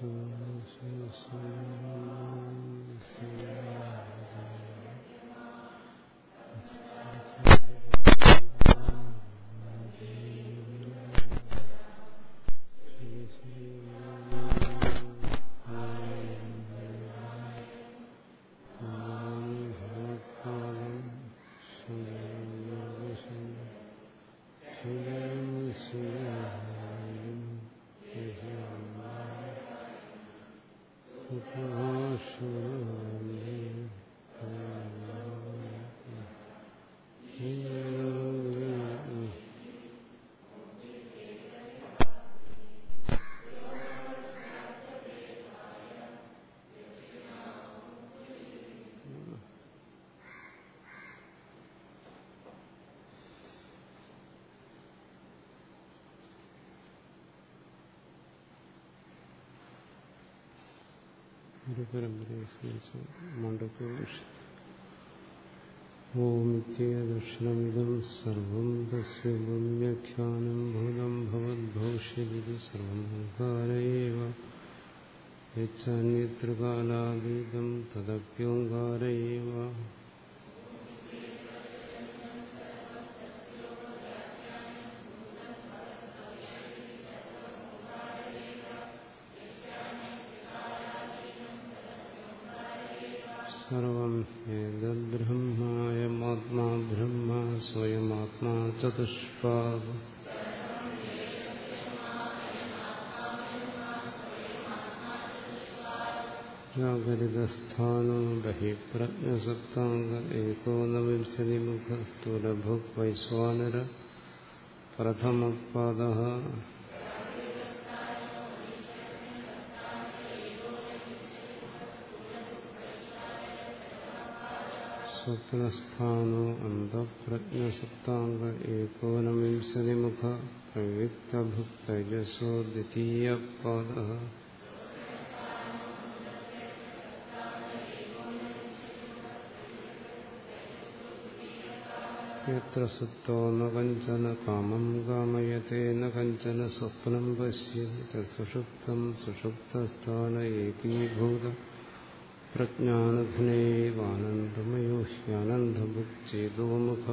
Jesus. ഒരു പരമ്പരയെ സ്മരിച്ച് മണ്ഡപേക്ഷ ഓമിത്യേദക്ഷിണമിതം സർവം തസ്യം വ്യാഖ്യാനം ഭൂതം ഭവദ്ഭവിഷ്യതി സർവം ഓങ്കാരയേവ യച്ഛാന്യത്രകാലാതീതം തദപ്യോങ്കാരയേവ चतुष्पाद जागरिदस्थानो बहिप्रज्ञसप्ताङ्ग एकोनविंशतिमुखस्थूलभुक् वैश्वानर प्रथमपादः സ്വപ്നസ്ഥാനോ അന്തപ്രജ്ഞസപ്താംഗ ഏകോനവിംശതിമുഖ പ്രയുക്തഭുക്തജസോ ദ്വിതീയപാദ യത്ര സുപ്തോ ന കഞ്ചന കാമം കാമയത്തെ ന കഞ്ചന സ്വപ്നം പശ്യതി തത്സുഷുപ്തം സുഷുപ്തസ്ഥാന ഏകീഭൂത പ്രജ്ഞാനഘ്നേവാനന്ദമയോ ഹ്യാനന്ദമുച്ചേതോമുഖ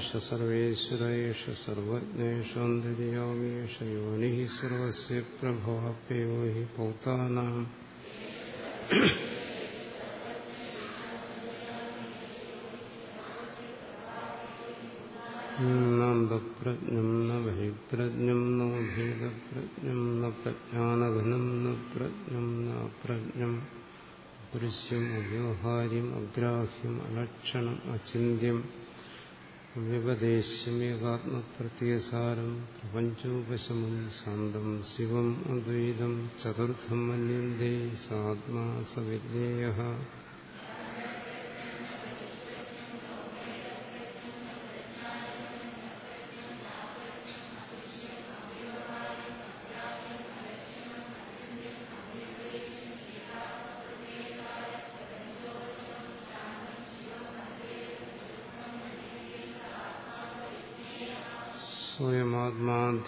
യേശ സർവേശ്വര യേശ സർവജ്ഞേഷാന്തര്യാമേഷ യോനി സർവസ്യ പ്രഭാപ്യോ ഹി ഭൂതാനാം. നന്ദപ്രജ്ഞം ന ബഹിപ്രജ്ഞം നോ ഭേദപ്രജ്ഞം ന പ്രജ്ഞാനഘനം ന പ്രജ്ഞം ന പ്രജ്ഞം പുരുഷ്യം അവ്യവഹാര്യം അഗ്രാഹ്യം അലക്ഷണം അചിന്യം വ്യപദേശമേകാത്മപ്രത്യസാരം പ്രപഞ്ചോപശമം ശാന്തം ശിവം അദ്വൈതം ചതുർത്ഥം മന്യന്തേ സാത്മാ സവിജ്ഞേയ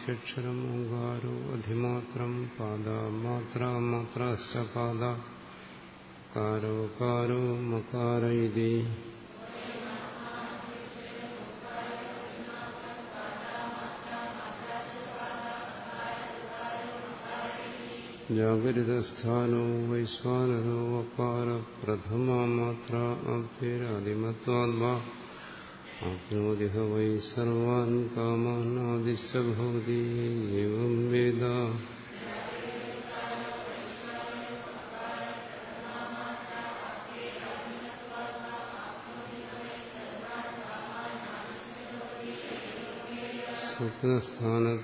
സ്വയമാത്മാധ്യക്ഷരം ഓങ്കാരോ അധിമാത്രം പാദ മാത്ര മാത്രശ്ച പാദ കാരോ കാരോ മകാര ഇതി ജാഗരിതസ്ഥാനോ വൈശ്വാനരോ അപാര പ്രഥമ മാത്ര അഭ്യരാദിമത്വാത്മാ ആപ്നോതി ഹ വൈ സർവാൻ കാമാനാദിശ്ച ഭവതി ഏവം വേദ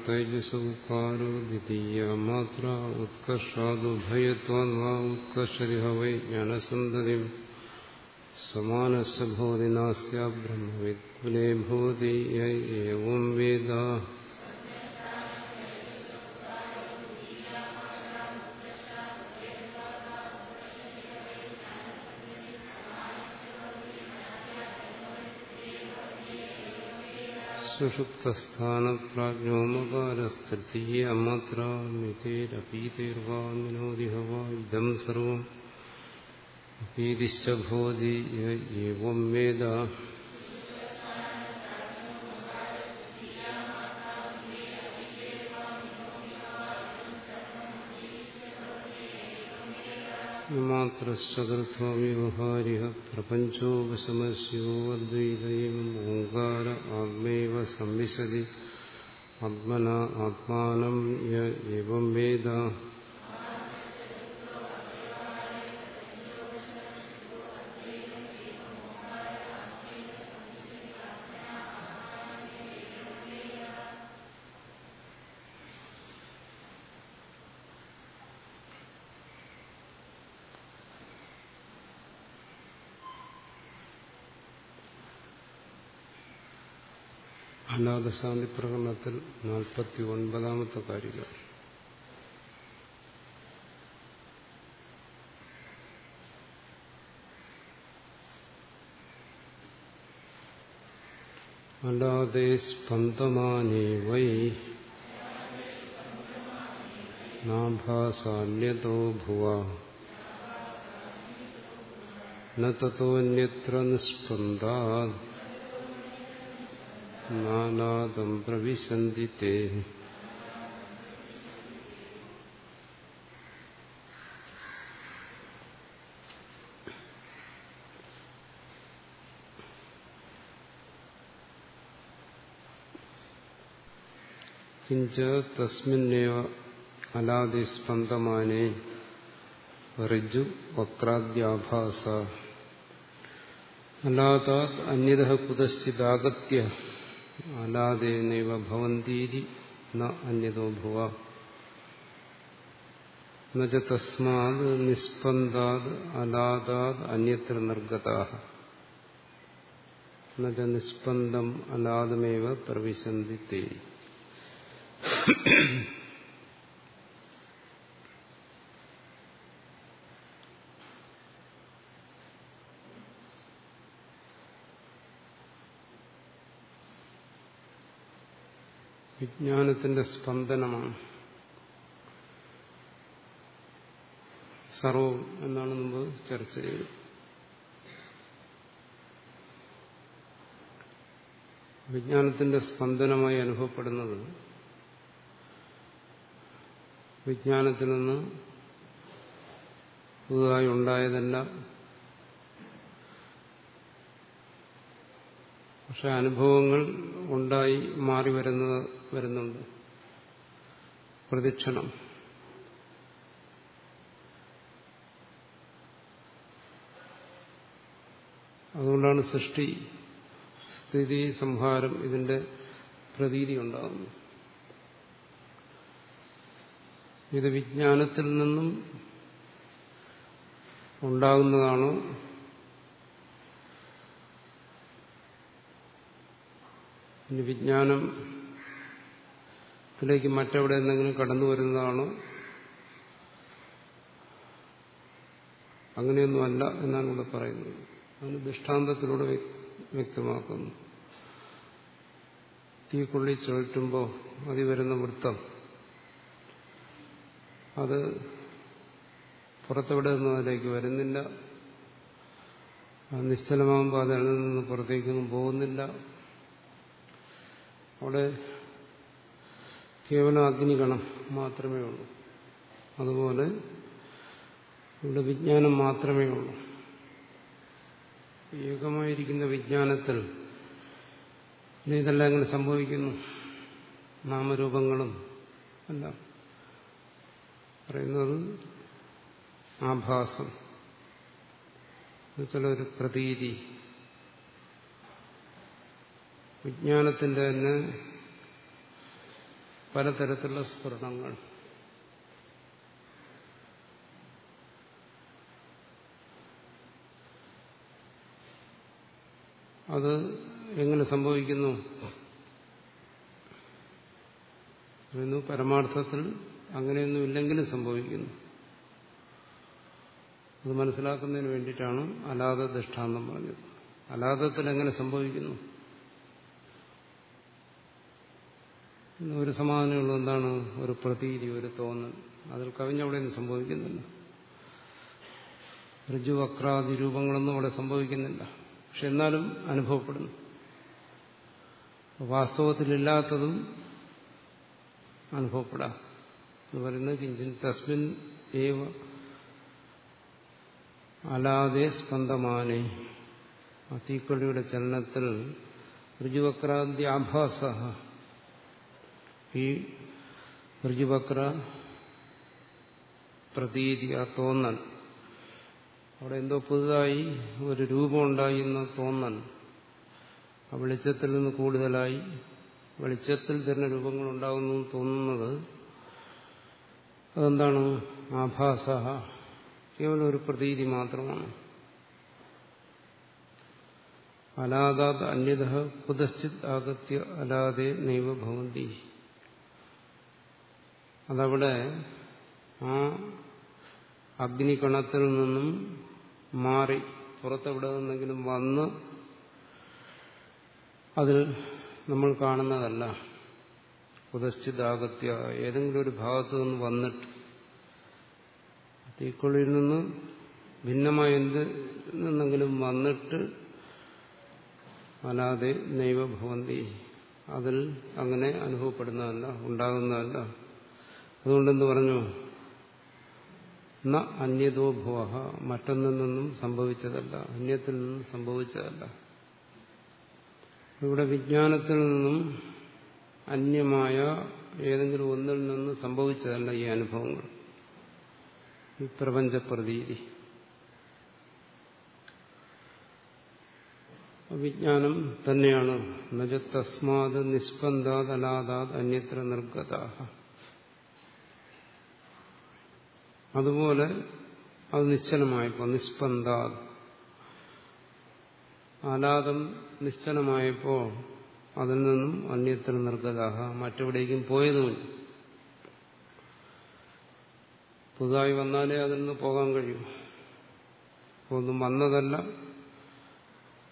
സ്വപ്നസ്ഥാനത്തൈജസുകാരോ ദ്വിതീയ മാത്ര ഉത്കർഷാദുഭയത്വാ ഉത്കർഷതി ഹ വൈ സമാനസ്വഭൂതി നാസ്യ ബ്രഹ്മവിദ്കുലേ ഭൂതി യവും വേദ സുഷുപ്തസ്ഥാനപ്രാജ്ഞോമകാരസ്തൃതീയ അമാത്രാമിതേരപീതേർവാ വിനോദിഹവാ ഇതം സർവം ഭീതിശ്ച ഭവതി ഏവം വേദ മാത്രശ്ചതുർത്ഥോ വ്യവഹാരിക പ്രപഞ്ചോപശമസ്യോ അദ്വൈതം ഓങ്കാര ആത്മൈവ സംവിശതി ആത്മന ആത്മാനം യം വേദ അനാഥശാന്തി പ്രകടനത്തിൽ നാൽപ്പത്തി ഒൻപതാമത്തെ കാര്യം അലാതെ സ്പന്ദമാനേ വൈ നാഭാസാന്യതോ ഭുവ. നതോന്യത്ര നിസ്പന്ദാത് നാനാദം പ്രവിശന്തി തേ കിഞ്ച തസ്മിന്നേവ അലാദിസ്പന്ദമാനേ ഋജു വക്രാദ്യാഭാസ അലാതാത് അന്യത കുതശ്ചിദാഗത്യ അലാദേനൈവ ഭവന്തീതി ന അന്യതോ ഭുവ. എന്നുവെച്ച തസ്മാത് നിസ്പന്ദാത് അലാദാത് അന്യത്ര നിർഗതാഹ. എന്നുവെച്ച നിസ്പന്ദം അലാദമേവ പ്രവിശന്തി തേ വിജ്ഞാനത്തിന്റെ സ്പന്ദനമാണ്. സർവം എന്നാണ് നമ്മൾ ചർച്ച ചെയ്തത്. വിജ്ഞാനത്തിന്റെ സ്പന്ദനമായി അനുഭവപ്പെടുന്നത് വിജ്ഞാനത്തിൽ നിന്ന് പുതുതായി ഉണ്ടായതല്ല പക്ഷെ അനുഭവങ്ങൾ ഉണ്ടായി മാറി വരുന്നത് വരുന്നുണ്ട്. പ്രതിക്ഷണം. അതുകൊണ്ടാണ് സൃഷ്ടി സ്ഥിതി സംഹാരം ഇതിന്റെ പ്രതീതി ഉണ്ടാകുന്നു ഇത് വിജ്ഞാനത്തിൽ നിന്നും ഉണ്ടാകുന്നതാണോ ഇനി വിജ്ഞാനത്തിലേക്ക് മറ്റെവിടെ എന്തെങ്കിലും കടന്നു വരുന്നതാണോ? അങ്ങനെയൊന്നുമല്ല എന്നാണ് ഇവിടെ പറയുന്നത്. അതിന് ദൃഷ്ടാന്തത്തിലൂടെ വ്യക്തമാക്കുന്നു. തീക്കൊള്ളി ചുഴറ്റുമ്പോൾ അതി വരുന്ന വൃത്തം. അത് പുറത്തെവിടെ നിന്നും അതിലേക്ക് വരുന്നില്ല. നിശ്ചലമാകുമ്പോൾ അത് അതിൽ നിന്ന് പുറത്തേക്കൊന്നും പോകുന്നില്ല. അവിടെ കേവലം അഗ്നിഗണം മാത്രമേ ഉള്ളൂ. അതുപോലെ ഇവിടെ വിജ്ഞാനം മാത്രമേ ഉള്ളൂ. ഏകമായിരിക്കുന്ന വിജ്ഞാനത്തിൽ ഇതെല്ലാം എങ്ങനെ സംഭവിക്കുന്നു. നാമരൂപങ്ങളും എല്ലാം. പറയുന്നത് ആഭാസം. എന്നുവെച്ചാൽ ഒരു പ്രതീതി. വിജ്ഞാനത്തിന്റെ തന്നെ പലതരത്തിലുള്ള സ്ഫുരണങ്ങൾ. അത് എങ്ങനെ സംഭവിക്കുന്നു? പരമാർത്ഥത്തിൽ അങ്ങനെയൊന്നും ഇല്ലെങ്കിലും സംഭവിക്കുന്നു. അത് മനസ്സിലാക്കുന്നതിന് വേണ്ടിയിട്ടാണ് അലാദ ദൃഷ്ടാന്തം പറഞ്ഞത്. അലാദത്തിൽ എങ്ങനെ സംഭവിക്കുന്നു? ഒരു സമാധാനമുള്ള എന്താണ് ഒരു പ്രതീതി ഒരു തോന്നൽ. അതിൽ കവിഞ്ഞവിടെയൊന്നും സംഭവിക്കുന്നില്ല. ഋജുവക്രാദി രൂപങ്ങളൊന്നും അവിടെ സംഭവിക്കുന്നില്ല. പക്ഷെ എന്നാലും അനുഭവപ്പെടുന്നു. വാസ്തവത്തിലില്ലാത്തതും അനുഭവപ്പെടാം. എന്ന് പറയുന്നത് കിഞ്ചിൻ തസ്മിൻ ഏവ അലാതെ സ്പന്ദമാനെ. ആ തീക്കൊള്ളിയുടെ ചലനത്തിൽ ഋജുവക്രാന്തി ആഭാസ ഈ ഋജുവക്ര പ്രതീതി ആ തോന്നൽ. അവിടെ എന്തോ പുതുതായി ഒരു രൂപമുണ്ടായി എന്ന് തോന്നൽ. ആ വെളിച്ചത്തിൽ നിന്ന് കൂടുതലായി വെളിച്ചത്തിൽ തന്നെ രൂപങ്ങൾ ഉണ്ടാകുന്നു തോന്നുന്നത് അതെന്താണ്? ആഭാസ. കേവലം ഒരു പ്രതീതി മാത്രമാണ്. അലാദാത് അന്യത കുതശ്ചിത് ആഗത്യ അലാതെ നൈവ ഭവന്തി. അതവിടെ ആ അഗ്നികണത്തിൽ നിന്നും മാറി പുറത്തെവിടെ നിന്നെങ്കിലും വന്ന് അതിൽ നമ്മൾ കാണുന്നതല്ല. ഉദശ്ചിതാകത്യ ഏതെങ്കിലും ഒരു ഭാഗത്തു നിന്ന് വന്നിട്ട് തീക്കൊള്ളിയിൽ നിന്ന് ഭിന്നമായ എന്ത് നിന്നെങ്കിലും വന്നിട്ട് അല്ലാതെ നൈവഭവന്തി അതിൽ അങ്ങനെ അനുഭവപ്പെടുന്നതല്ല ഉണ്ടാകുന്നതല്ല. അതുകൊണ്ടെന്ന് പറഞ്ഞു? ന അന്യതോ ഭവ മറ്റൊന്നിൽ നിന്നും സംഭവിച്ചതല്ല. അന്യത്തിൽ നിന്നും സംഭവിച്ചതല്ല. ഇവിടെ വിജ്ഞാനത്തിൽ നിന്നും അന്യമായ ഏതെങ്കിലും ഒന്നിൽ നിന്നും സംഭവിച്ചതല്ല ഈ അനുഭവങ്ങൾ. ഈ പ്രപഞ്ചപ്രതീതി. വിജ്ഞാനം തന്നെയാണ്. നജ തസ്മാത് നിസ്പന്ദാത് അലാദാത് അന്യത്ര നിർഗത അതുപോലെ അത് നിശ്ചലമായപ്പോൾ നിസ്പന്ദാത്. ആലാദം നിശ്ചലമായപ്പോൾ അതിൽ നിന്നും അന്യത്ര നിർഗതാഹ മറ്റെവിടേക്കും പോയതുമില്ല. പുതുതായി വന്നാലേ അതിൽ നിന്ന് പോകാൻ കഴിയൂ. ഒന്നും വന്നതല്ല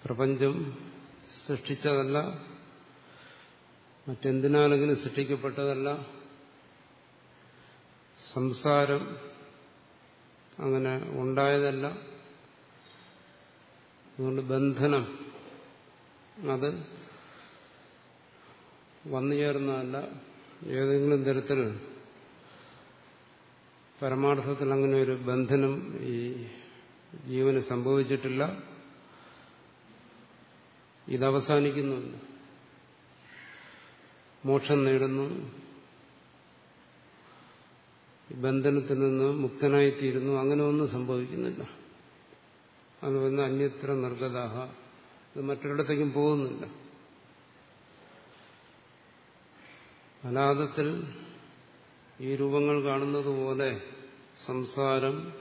പ്രപഞ്ചം സൃഷ്ടിച്ചതല്ല മറ്റെന്തിനാലെങ്കിലും സൃഷ്ടിക്കപ്പെട്ടതല്ല. സംസാരം അങ്ങനെ ഉണ്ടായതല്ല അതുകൊണ്ട് ബന്ധനം അത് വന്നു ചേർന്നതല്ല. ഏതെങ്കിലും തരത്തിൽ പരമാർത്ഥത്തിൽ അങ്ങനെ ഒരു ബന്ധനം ഈ ജീവന് സംഭവിച്ചിട്ടില്ല. ഇതവസാനിക്കുന്നുണ്ട് മോക്ഷം നേടുന്നു. ബന്ധനത്തിൽ നിന്ന് മുക്തനായിത്തീരുന്നു. അങ്ങനെ ഒന്നും സംഭവിക്കുന്നില്ല. അത് വന്ന് അന്യത്ര നിർഗതാഹ ഇത് മറ്റൊരിടത്തേക്കും പോകുന്നില്ല. അനാഥത്തിൽ ഈ രൂപങ്ങൾ കാണുന്നത് പോലെ സംസാരം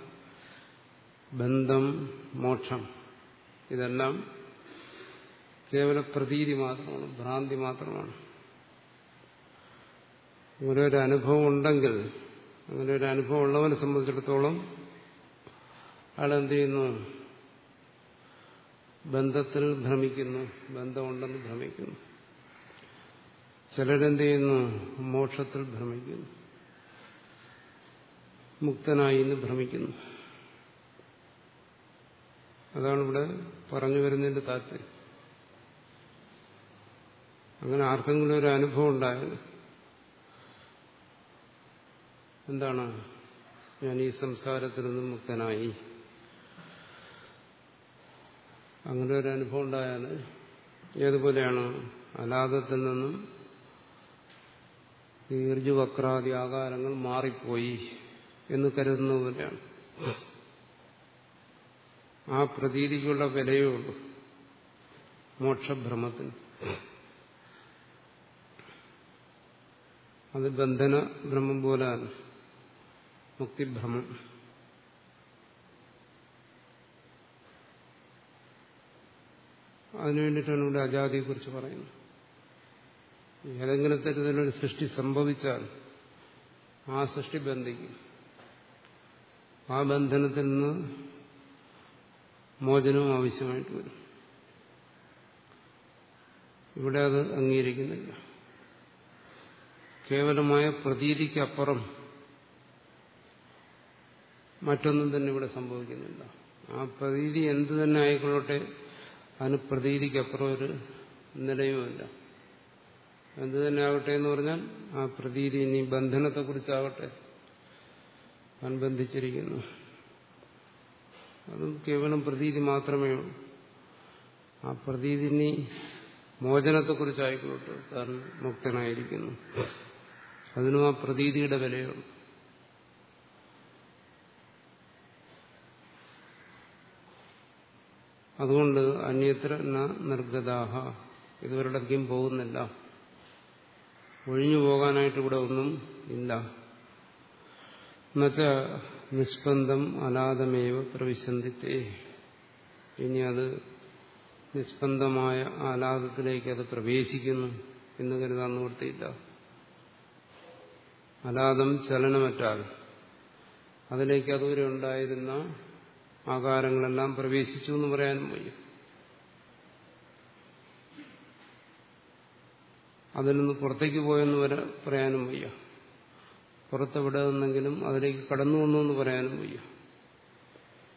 ബന്ധം മോക്ഷം ഇതെല്ലാം കേവല പ്രതീതി മാത്രമാണ് ഭ്രാന്തി മാത്രമാണ്. ഓരോരനുഭവം ഉണ്ടെങ്കിൽ അങ്ങനെ ഒരു അനുഭവം ഉള്ളവനെ സംബന്ധിച്ചിടത്തോളം അയാൾ എന്ത് ചെയ്യുന്നു ബന്ധത്തിൽ ഭ്രമിക്കുന്നു. ബന്ധമുണ്ടെന്ന് ഭ്രമിക്കുന്നു. ചിലരെന്ത് ചെയ്യുന്നു മോക്ഷത്തിൽ ഭ്രമിക്കുന്നു. മുക്തനായി എന്ന് ഭ്രമിക്കുന്നു. അതാണ് ഇവിടെ പറഞ്ഞു വരുന്നതിന്റെ താല്പര്യം. അങ്ങനെ ആർക്കെങ്കിലും ഒരു അനുഭവം ഉണ്ടായാൽ എന്താണ്? ഞാൻ ഈ സംസാരത്തിൽ നിന്നും മുക്തനായി. അങ്ങനെ ഒരു അനുഭവം ഉണ്ടായാൽ ഏതുപോലെയാണ്? അലാദത്തിൽ നിന്നും ഈർജുവക്രാദി ആകാരങ്ങൾ മാറിപ്പോയി എന്ന് കരുതുന്ന പോലെയാണ് ആ പ്രതീതിക്കുള്ള വിലയേ ഉള്ളൂ. മോക്ഷഭ്രമത്തിന്. അത് ബന്ധന ഭ്രമം പോലെയാണ്. മുക്തിഭ്രമം. അതിനുവേണ്ടിയിട്ടാണ് ഇവിടെ അജാതിയെക്കുറിച്ച് പറയുന്നത്. ഏതെങ്കിലും തരത്തിലൊരു സൃഷ്ടി സംഭവിച്ചാൽ ആ സൃഷ്ടി ബന്ധിക്കും. ആ ബന്ധനത്തിൽ നിന്ന് മോചനവും ആവശ്യമായിട്ട് വരും. ഇവിടെ അത് അംഗീകരിക്കുന്നില്ല. കേവലമായ പ്രതീതിക്കപ്പുറം മറ്റൊന്നും തന്നെ ഇവിടെ സംഭവിക്കുന്നില്ല. ആ പ്രതീതി എന്തു തന്നെ ആയിക്കൊള്ളട്ടെ അതിന് പ്രതീതിക്കപ്പുറം ഒരു നിലയുമില്ല. എന്തു തന്നെ ആകട്ടെ എന്ന് പറഞ്ഞാൽ ആ പ്രതീതി ഇനി ബന്ധനത്തെക്കുറിച്ചാകട്ടെ അനുബന്ധിച്ചിരിക്കുന്നു. ബന്ധിച്ചിരിക്കുന്നു അതും കേവലം പ്രതീതി മാത്രമേ ഉള്ളൂ. ആ പ്രതീതി ഇനി മോചനത്തെക്കുറിച്ചായിക്കോട്ടെ താൻ മുക്തനായിരിക്കുന്നു. അതിനും ആ പ്രതീതിയുടെ വിലയുള്ളൂ. അതുകൊണ്ട് അന്യത്ര നിർഗതാഹ. ഇതുവരിടത്തേക്കും പോകുന്നില്ല. ഒഴിഞ്ഞു പോകാനായിട്ട് ഇവിടെ ഒന്നും ഇല്ല. എന്നുവെച്ച നിസ്പന്ദം അനാഥമേവ പ്രവിശന്തിത്തേ. ഇനി അത് നിസ്പന്ദമായ ആലാദത്തിലേക്ക് അത് പ്രവേശിക്കുന്നു എന്ന് കരുതാൻ നിവൃത്തിയില്ല. അലാദം ചലനമറ്റാൽ അതിലേക്ക് അതുവരെ ഉണ്ടായിരുന്ന ആകാരങ്ങളെല്ലാം പ്രവേശിച്ചു എന്ന് പറയാനും വയ്യ. അതിൽ നിന്ന് പുറത്തേക്ക് പോയെന്ന് വരെ പറയാനും വയ്യ. പുറത്തെവിടെ നിന്നെങ്കിലും അതിലേക്ക് കടന്നു വന്നു എന്ന് പറയാനും വയ്യ.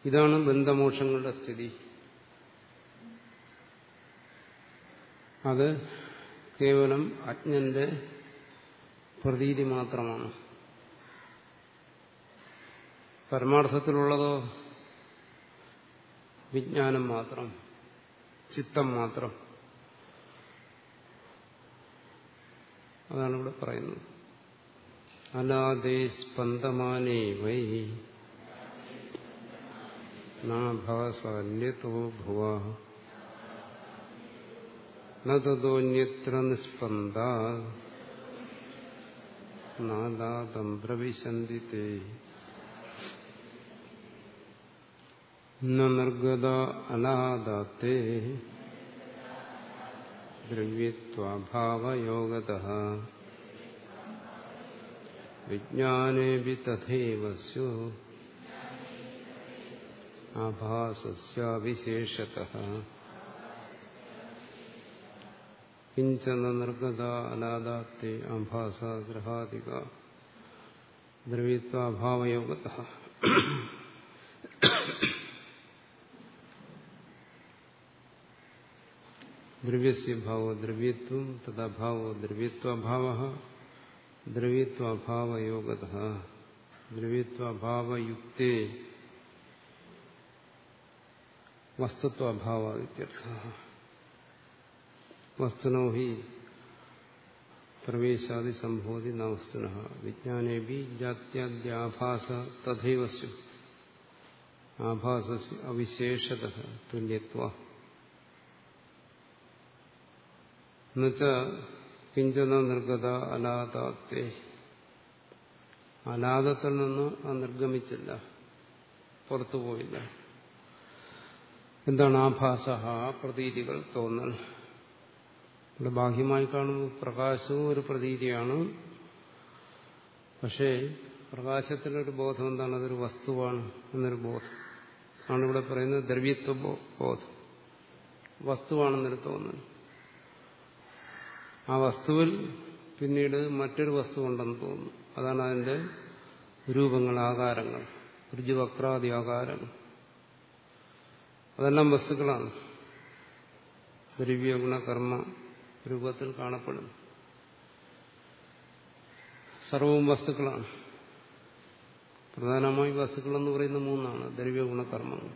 ഇതാണ് ബന്ധമോക്ഷങ്ങളുടെ സ്ഥിതി. അത് കേവലം അജ്ഞന്റെ പ്രതീതി മാത്രമാണ്. പരമാർത്ഥത്തിലുള്ളതോ വിജ്ഞാനം മാത്രം ചിത്തം മാത്രം. അതാണ് ഇവിടെ പറയുന്നത്. അലാദേ സ്പന്ദമാനേ വൈ നാഭാസാന്യതോ ഭുവ. നതോന്യത്ര നിസ്പന്ദ. നാദാദം പ്രവിശന്തി തേ നിർഗത അനാദാത്തേ. ദ്രവ്യത്വാഭാവയോഗത വിജ്ഞാനേപി തഥൈവ സ്യു ആഭാസസ്യാവിശേഷത. കിഞ്ചന നിർഗത അനാദാത്തേ ആഭാസ ഗ്രഹാദിക ദ്രവ്യത്വാഭാവയോഗത ദ്രവ്യസ്യ ഭാവോ ദ്രവ്യത്വം തഥാഭാവോ ദ്രവ്യത്വഭാവ ദ്രവ്യത്വഭാവയോഗത ദ്രവ്യത്വഭാവയുക്തേ വസ്തുത്വഭാവാദിത്യർത്ഥ വസ്തുനോ ഹി പ്രവേശാദി സംഭവതി ന വസ്തുന വിജ്ഞാനേപി ജാത്യാദ്യാഭാസ തഥൈവ സ്യു ആഭാസ അവിശേഷത തുല്യത്വ എന്നുവെച്ചാ കിഞ്ചന നിർഗത അലാദാത്തെ അനാഥത്തിൽ നിന്ന് ആ നിർഗമിച്ചില്ല. പുറത്തു പോയില്ല. എന്താണ് ആഭാസ? പ്രതീതികൾ തോന്നൽ. ഇവിടെ ബാഹ്യമായി കാണുമ്പോൾ പ്രകാശവും ഒരു പ്രതീതിയാണ്. പക്ഷേ പ്രകാശത്തിനൊരു ബോധം എന്താണ്? അതൊരു വസ്തുവാണ് എന്നൊരു ബോധം. ആണ് ഇവിടെ പറയുന്നത് ദ്രവ്യത്വ ബോധം. വസ്തുവാണെന്നൊരു തോന്നൽ. ആ വസ്തുവിൽ പിന്നീട് മറ്റൊരു വസ്തു ഉണ്ടെന്ന് തോന്നുന്നു. അതാണ് അതിന്റെ രൂപങ്ങൾ ആകാരങ്ങൾ. ഋജുവക്രാദി ആകാരങ്ങൾ അതെല്ലാം വസ്തുക്കളാണ്. ദ്രവ്യ ഗുണകർമ്മ രൂപത്തിൽ കാണപ്പെടുന്നു. സർവവും വസ്തുക്കളാണ്. പ്രധാനമായി വസ്തുക്കളെന്ന് പറയുന്ന മൂന്നാണ് ദ്രവ്യ ഗുണകർമ്മങ്ങൾ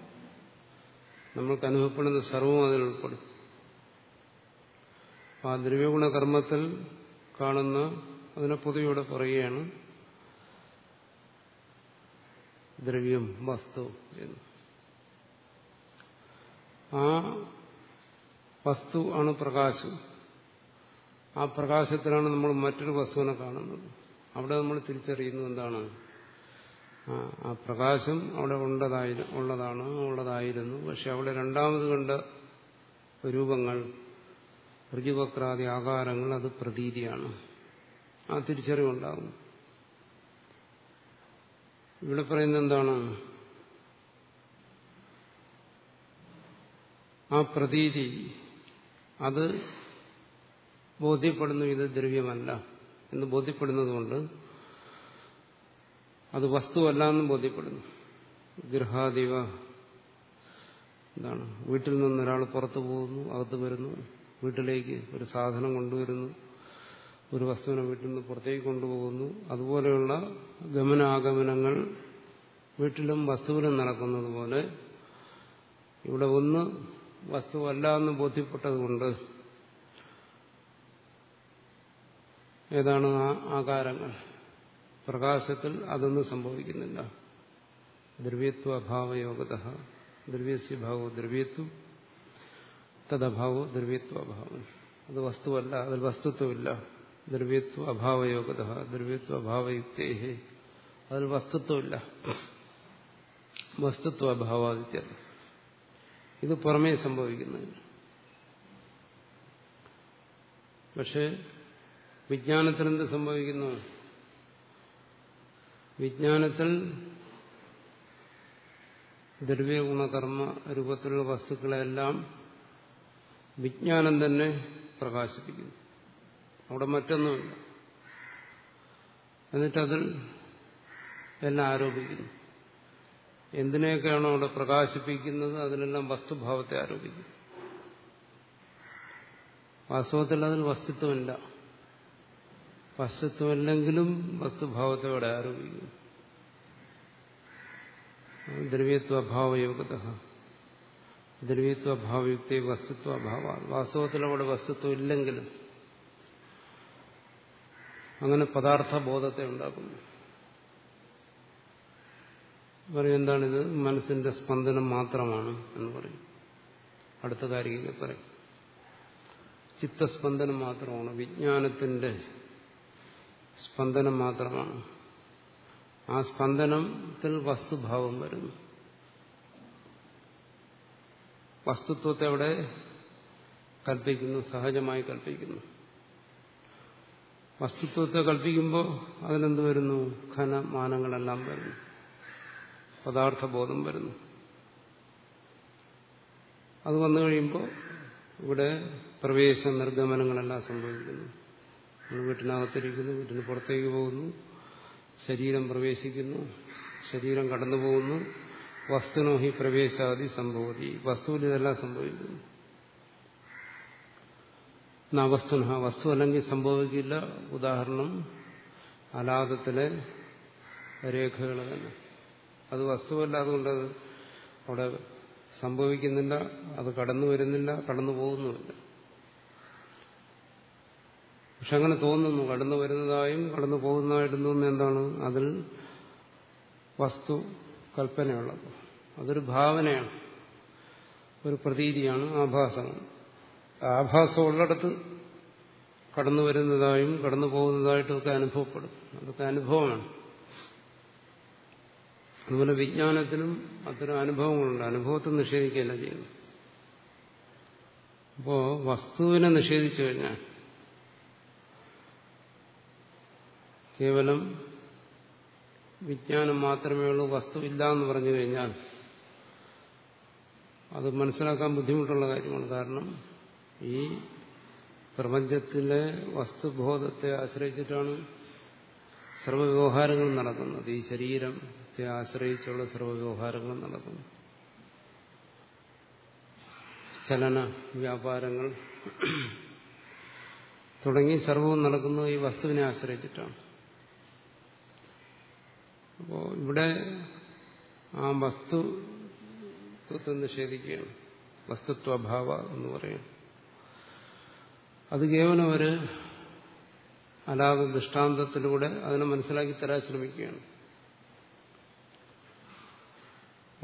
നമ്മൾക്ക് അനുഭവപ്പെടുന്ന സർവവും അതിൽ ഉൾപ്പെടും. ആ ദ്രവ്യഗുണകർമ്മത്തിൽ കാണുന്ന അതിനെ പൊതുവെ പറയുകയാണ് ദ്രവ്യം വസ്തു എന്ന്. ആ വസ്തു ആണ് പ്രകാശം. ആ പ്രകാശത്തിലാണ് നമ്മൾ മറ്റൊരു വസ്തുവിനെ കാണുന്നത്. അവിടെ നമ്മൾ തിരിച്ചറിയുന്നത് എന്താണ്? ആ പ്രകാശം അവിടെ ഉള്ളതായി ഉള്ളതാണ് ഉള്ളതായിരുന്നു. പക്ഷെ അവിടെ രണ്ടാമത് കണ്ട രൂപങ്ങൾ ഋജുവക്രാദി ആകാരങ്ങൾ അത് പ്രതീതിയാണ്. ആ തിരിച്ചറിവുണ്ടാകും. ഇവിടെ പറയുന്നത് എന്താണ്? ആ പ്രതീതി അത് ബോധ്യപ്പെടുന്നു ഇത് ദ്രവ്യമല്ല എന്ന് ബോധ്യപ്പെടുന്നതുകൊണ്ട് അത് വസ്തുവല്ല എന്ന് ബോധ്യപ്പെടുന്നു. ഗൃഹാദിവ എന്താണ്? വീട്ടിൽ നിന്ന് ഒരാൾ പുറത്തു പോകുന്നു അകത്ത് വരുന്നു. വീട്ടിലേക്ക് ഒരു സാധനം കൊണ്ടുവരുന്നു ഒരു വസ്തുവിനെ വീട്ടിൽ നിന്ന് പുറത്തേക്ക് കൊണ്ടുപോകുന്നു. അതുപോലെയുള്ള ഗമനാഗമനങ്ങൾ വീട്ടിലും വസ്തുവിലും നടക്കുന്നത് പോലെ ഇവിടെ ഒന്ന് വസ്തുവല്ല എന്ന് ബോധ്യപ്പെട്ടതുകൊണ്ട് ഏതാണ് ആ ആകാരങ്ങൾ? പ്രകാശത്തിൽ അതൊന്നും സംഭവിക്കുന്നില്ല. ദ്രവ്യത്വ അഭാവയോഗത ദ്രവ്യസ്യ ദ്രവ്യത്വം. തദഭാവോ ദ്രവ്യത്വ അഭാവം. അത് വസ്തുവല്ല അതിൽ വസ്തുത്വമില്ല. ദ്രവ്യത്വ അഭാവയോഗത ദ്രവ്യത്വ അഭാവയുക്തേ അതിൽ വസ്തുത്വമില്ല. വസ്തുത്വ അഭാവാദിത്യ. ഇത് പുറമേ സംഭവിക്കുന്നതിന്. പക്ഷെ വിജ്ഞാനത്തിൽ എന്ത് സംഭവിക്കുന്നു? വിജ്ഞാനത്തിൽ ദ്രവ്യഗുണകർമ്മ രൂപത്തിലുള്ള വസ്തുക്കളെല്ലാം വിജ്ഞാനം തന്നെ പ്രകാശിപ്പിക്കുന്നു. അവിടെ മറ്റൊന്നുമില്ല. എന്നിട്ടതിൽ എല്ലാം ആരോപിക്കുന്നു. എന്തിനെയൊക്കെയാണോ അവിടെ പ്രകാശിപ്പിക്കുന്നത്? അതിനെല്ലാം വസ്തുഭാവത്തെ ആരോപിക്കുന്നു. വാസ്തവത്തിൽ അതിൽ വസ്തുത്വമില്ല. വസ്തുത്വമില്ലെങ്കിലും വസ്തുഭാവത്തെ അവിടെ ആരോപിക്കുന്നു. ദ്രവ്യത്വഭാവയോഗത. ദ്രവ്യത്വഭാവയുക്തി വസ്തുത്വഭാവ വാസ്തവത്തിൽ അവിടെ വസ്തുത്വം ഇല്ലെങ്കിലും അങ്ങനെ പദാർത്ഥ ബോധത്തെ ഉണ്ടാക്കുന്നു. പറയും എന്താണിത്? മനസ്സിന്റെ സ്പന്ദനം മാത്രമാണ് എന്ന് പറയും. അടുത്ത കാര്യം പറയും. ചിത്തസ്പന്ദനം മാത്രമാണ്. വിജ്ഞാനത്തിന്റെ സ്പന്ദനം മാത്രമാണ്. ആ സ്പന്ദനത്തിൽ വസ്തുഭാവം വരുന്നു. വസ്തുത്വത്തെ അവിടെ കൽപ്പിക്കുന്നു? സഹജമായി കൽപ്പിക്കുന്നു. വസ്തുത്വത്തെ കൽപ്പിക്കുമ്പോൾ അതിനെന്ത് വരുന്നു? ഖന മാനങ്ങളെല്ലാം വരുന്നു. പദാർത്ഥബോധം വരുന്നു. അത് വന്നു കഴിയുമ്പോൾ ഇവിടെ പ്രവേശ നിർഗമനങ്ങളെല്ലാം സംഭവിക്കുന്നു. വീട്ടിനകത്തിരിക്കുന്നു വീട്ടിന് പുറത്തേക്ക് പോകുന്നു ശരീരം പ്രവേശിക്കുന്നു ശരീരം കടന്നു പോകുന്നു വസ്തുനോ ഹി പ്രവേശാദി സംഭവതി. വസ്തുവിൽ ഇതെല്ലാം സംഭവിക്കുന്നു. വസ്തുന. വസ്തു അല്ലെങ്കിൽ സംഭവിക്കില്ല. ഉദാഹരണം അലാദത്തിലെ രേഖകൾ തന്നെ. അത് വസ്തുവല്ല അതുകൊണ്ട് അത് അവിടെ സംഭവിക്കുന്നില്ല. അത് കടന്നു വരുന്നില്ല. കടന്നു പോകുന്നുമില്ല. പക്ഷെ അങ്ങനെ തോന്നുന്നു. കടന്നു വരുന്നതായും കടന്നു പോകുന്നതായിട്ടും തോന്നുന്ന എന്താണ്? അതിൽ വസ്തു കൽപ്പനയുള്ളത്. അതൊരു ഭാവനയാണ്. ഒരു പ്രതീതിയാണ് ആഭാസം. ഉള്ളിടത്ത് കടന്നു വരുന്നതായും കടന്നു പോകുന്നതായിട്ടും ഒക്കെ അനുഭവപ്പെടും. അതൊക്കെ അനുഭവമാണ്. അതുപോലെ വിജ്ഞാനത്തിനും അത്തരം അനുഭവങ്ങളുണ്ട്. അനുഭവത്തെ നിഷേധിക്കുകയല്ല ചെയ്യുന്നു അപ്പോ വസ്തുവിനെ നിഷേധിച്ചു കഴിഞ്ഞാൽ കേവലം വിജ്ഞാനം മാത്രമേ ഉള്ളൂ വസ്തു ഇല്ല എന്ന് പറഞ്ഞു കഴിഞ്ഞാൽ അത് മനസ്സിലാക്കാൻ ബുദ്ധിമുട്ടുള്ള കാര്യമാണ്. കാരണം ഈ പ്രപഞ്ചത്തിലെ വസ്തുബോധത്തെ ആശ്രയിച്ചിട്ടാണ് സർവവ്യവഹാരങ്ങൾ നടക്കുന്നത്. ഈ ശരീരത്തെ ആശ്രയിച്ചുള്ള സർവവ്യവഹാരങ്ങൾ നടക്കുന്നു. ചലന വ്യാപാരങ്ങൾ തുടങ്ങി സർവവും നടക്കുന്നത് ഈ വസ്തുവിനെ ആശ്രയിച്ചിട്ടാണ്. അപ്പോൾ ഇവിടെ ആ വസ്തുത്വത്തെ നിഷേധിക്കുകയാണ്. വസ്തുത്വഭാവ എന്ന് പറയുന്നത് അത് കേവലം ഒരു അലാത ദൃഷ്ടാന്തത്തിലൂടെ അതിനെ മനസ്സിലാക്കി തരാൻ ശ്രമിക്കുകയാണ്.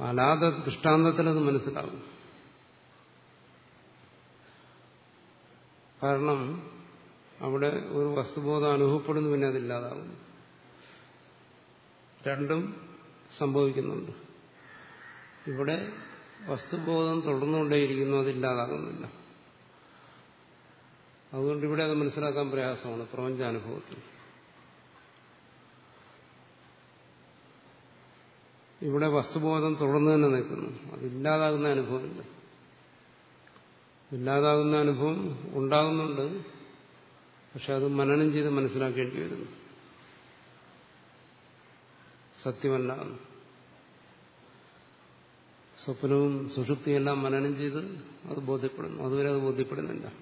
അലാത ദൃഷ്ടാന്തത്തിലത് മനസ്സിലാകും. കാരണം അവിടെ ഒരു വസ്തുബോധം അനുഭവപ്പെടുന്നു പിന്നെ അതില്ലാതാകുന്നു. രണ്ടും സംഭവിക്കുന്നുണ്ട്. ഇവിടെ വസ്തുബോധം തുടർന്നുകൊണ്ടേയിരിക്കുന്നു അതില്ലാതാകുന്നില്ല. അതുകൊണ്ട് ഇവിടെ അത് മനസ്സിലാക്കാൻ പ്രയാസമാണ് പ്രപഞ്ചാനുഭവത്തിൽ ഇവിടെ വസ്തുബോധം തുടർന്നു തന്നെ നിൽക്കുന്നു. അതില്ലാതാകുന്ന അനുഭവമില്ല. ഇല്ലാതാകുന്ന അനുഭവം ഉണ്ടാകുന്നുണ്ട് പക്ഷെ അത് മനനം ചെയ്ത് മനസ്സിലാക്കേണ്ടി വരുന്നു. സത്യമല്ല. സ്വപ്നവും സുഷുപ്തിയെല്ലാം മനനം ചെയ്ത് അത് ബോധ്യപ്പെടുന്നു. അതുവരെ അത് ബോധ്യപ്പെടുന്നില്ല.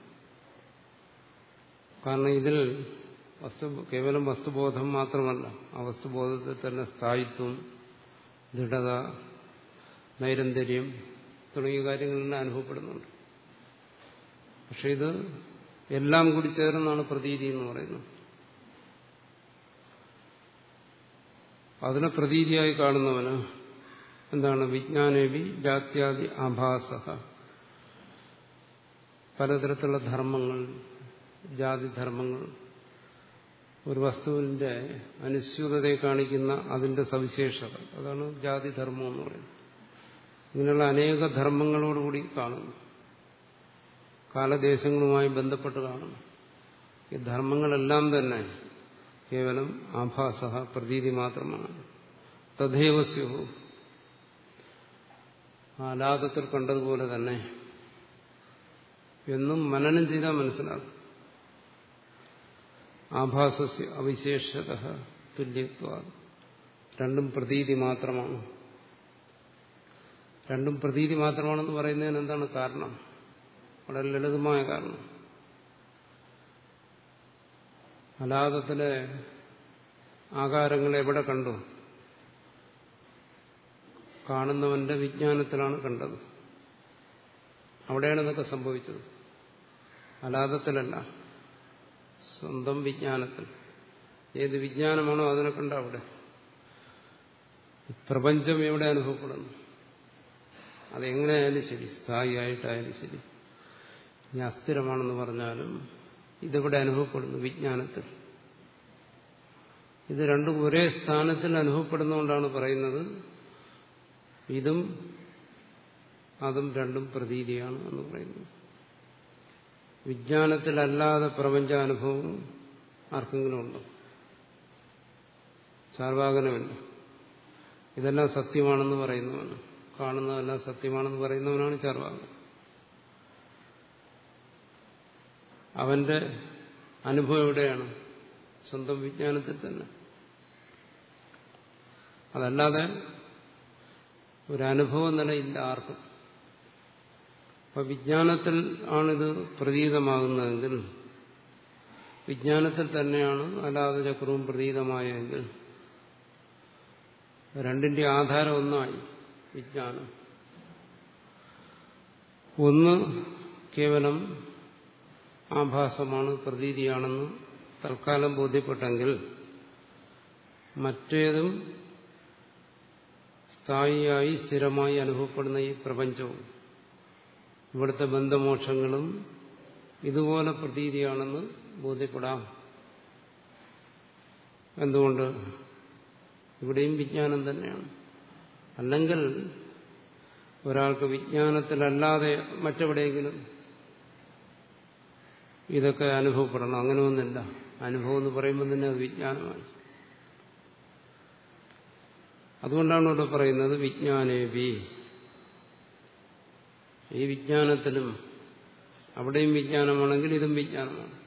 കാരണം ഇതിൽ വസ്തു കേവലം വസ്തുബോധം മാത്രമല്ല. ആ വസ്തുബോധത്തിൽ തന്നെ സ്ഥായിത്വം ദൃഢത നൈരന്തര്യം തുടങ്ങിയ കാര്യങ്ങളെല്ലാം അനുഭവപ്പെടുന്നുണ്ട്. പക്ഷെ ഇത് എല്ലാം കൂടി ചേർന്നാണ് പ്രതീതി എന്ന് പറയുന്നത്. അതിനെ പ്രതീതിയായി കാണുന്നവന് എന്താണ്? വിജ്ഞാനേവി ജാത്യാദി ആഭാസ പലതരത്തിലുള്ള ധർമ്മങ്ങൾ ജാതിധർമ്മങ്ങൾ ഒരു വസ്തുവിന്റെ അനുസ്യൂതതയെ കാണിക്കുന്ന അതിന്റെ സവിശേഷത. അതാണ് ജാതിധർമ്മം എന്ന് പറയുന്നത്. ഇങ്ങനെയുള്ള അനേക ധർമ്മങ്ങളോടുകൂടി കാണുന്നു. കാലദേശങ്ങളുമായി ബന്ധപ്പെട്ട് കാണുന്നു. ഈ ധർമ്മങ്ങളെല്ലാം തന്നെ കേവലം ആഭാസ പ്രതീതി മാത്രമാണ്. തഥൈവസ്യു. ആലാദത്തിൽ കണ്ടതുപോലെ തന്നെ എന്നും മനനം ചെയ്താൽ മനസ്സിലാകും. ആഭാസസ്യ അവിശേഷത തുല്യത്വ. രണ്ടും പ്രതീതി മാത്രമാണ്. രണ്ടും പ്രതീതി മാത്രമാണെന്ന് പറയുന്നതിന് എന്താണ് കാരണം? വളരെ ലളിതമായ കാരണം. അലാദത്തിലെ ആകാരങ്ങൾ എവിടെ കണ്ടു? കാണുന്നവന്റെ വിജ്ഞാനത്തിലാണ് കണ്ടത്. അവിടെയാണ് ഇതൊക്കെ സംഭവിച്ചത്. അലാദത്തിലല്ല സ്വന്തം വിജ്ഞാനത്തിൽ. ഏത് വിജ്ഞാനമാണോ അതിനെ കണ്ട അവിടെ. പ്രപഞ്ചം എവിടെ അനുഭവപ്പെടുന്നു. അതെങ്ങനെയായാലും ശരി സ്ഥായിയായിട്ടായാലും ശരി. ഇനി അസ്ഥിരമാണെന്ന് പറഞ്ഞാലും ഇതെവിടെ അനുഭവപ്പെടുന്നു വിജ്ഞാനത്തിൽ. ഇത് രണ്ടും ഒരേ സ്ഥാനത്തിൽ അനുഭവപ്പെടുന്നതുകൊണ്ടാണ് പറയുന്നത്. ഇതും അതും രണ്ടും പ്രതീതിയാണ് എന്ന് പറയുന്നത് വിജ്ഞാനത്തിലല്ലാതെ പ്രപഞ്ചാനുഭവം ആർക്കെങ്കിലും ഉണ്ടോ സാർവാകനമില്ല ഇതെല്ലാം സത്യമാണെന്ന് പറയുന്നവനാണ്. കാണുന്നതെല്ലാം സത്യമാണെന്ന് പറയുന്നവനാണ് ചാർവാകൻ. അവന്റെ അനുഭവം എവിടെയാണ്? സ്വന്തം വിജ്ഞാനത്തിൽ തന്നെ. അതല്ലാതെ ഒരനുഭവം നിലയില്ല ആർക്കും. അപ്പൊ വിജ്ഞാനത്തിൽ ആണിത് പ്രതീതമാകുന്നതെങ്കിൽ വിജ്ഞാനത്തിൽ തന്നെയാണ് അല്ലാതെ ചക്രവും പ്രതീതമായെങ്കിൽ രണ്ടിന്റെ ആധാരം ഒന്നായി വിജ്ഞാനം. ഒന്ന് കേവലം ആഭാസമാണ് പ്രതീതിയാണെന്ന് തൽക്കാലം ബോധ്യപ്പെട്ടെങ്കിൽ മറ്റേതും സ്ഥായിയായി സ്ഥിരമായി അനുഭവപ്പെടുന്ന ഈ പ്രപഞ്ചവും ഇവിടുത്തെ ബന്ധമോക്ഷങ്ങളും ഇതുപോലെ പ്രതീതിയാണെന്ന് ബോധ്യപ്പെടാം. എന്തുകൊണ്ട്? ഇവിടെയും വിജ്ഞാനം തന്നെയാണ്. അല്ലെങ്കിൽ ഒരാൾക്ക് വിജ്ഞാനത്തിലല്ലാതെ മറ്റെവിടെയെങ്കിലും ഇതൊക്കെ അനുഭവപ്പെടണം. അങ്ങനെ ഒന്നില്ല അനുഭവം എന്ന് പറയുമ്പോൾ തന്നെ അത് വിജ്ഞാനമാണ്. അതുകൊണ്ടാണ് ഇവിടെ പറയുന്നത് വിജ്ഞാനേബി ഈ വിജ്ഞാനത്തിലും അവിടെയും വിജ്ഞാനമാണെങ്കിൽ ഇതും വിജ്ഞാനമാണ്.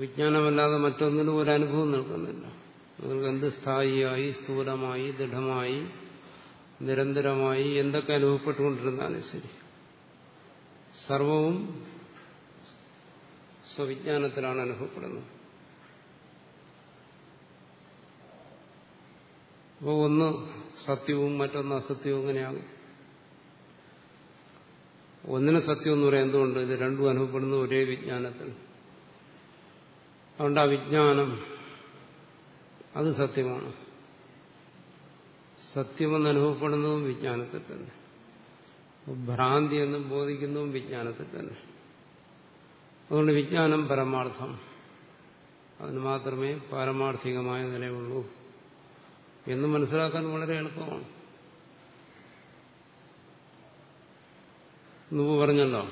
വിജ്ഞാനമല്ലാതെ മറ്റൊന്നിനും ഒരു അനുഭവം നിൽക്കുന്നില്ല നിങ്ങൾക്ക് എന്ത് സ്ഥായിയായി സ്ഥൂലമായി ദൃഢമായി നിരന്തരമായി എന്തൊക്കെ അനുഭവപ്പെട്ടുകൊണ്ടിരുന്നാലും ശരി. സർവവും സ്വവിജ്ഞാനത്തിലാണ് അനുഭവപ്പെടുന്നത്. അപ്പോൾ ഒന്ന് സത്യവും മറ്റൊന്ന് അസത്യവും എങ്ങനെയാകും ഒന്നിന് സത്യം എന്ന് പറയാൻ എന്തുകൊണ്ട്? ഇത് രണ്ടും അനുഭവപ്പെടുന്ന ഒരേ വിജ്ഞാനത്തിൽ. അതുകൊണ്ട് ആ വിജ്ഞാനം അത് സത്യമാണ്. സത്യമെന്ന് അനുഭവപ്പെടുന്നതും വിജ്ഞാനത്തിൽ തന്നെ. ഭ്രാന്തി എന്നും ബോധിക്കുന്നതും വിജ്ഞാനത്തിൽ തന്നെ. അതുകൊണ്ട് വിജ്ഞാനം പരമാർത്ഥം. അതിന് മാത്രമേ പാരമാർത്ഥികമായ നിലയുള്ളൂ. എന്ന് മനസ്സിലാക്കാൻ വളരെ എളുപ്പമാണ്. മുമ്പ് പറഞ്ഞല്ലോ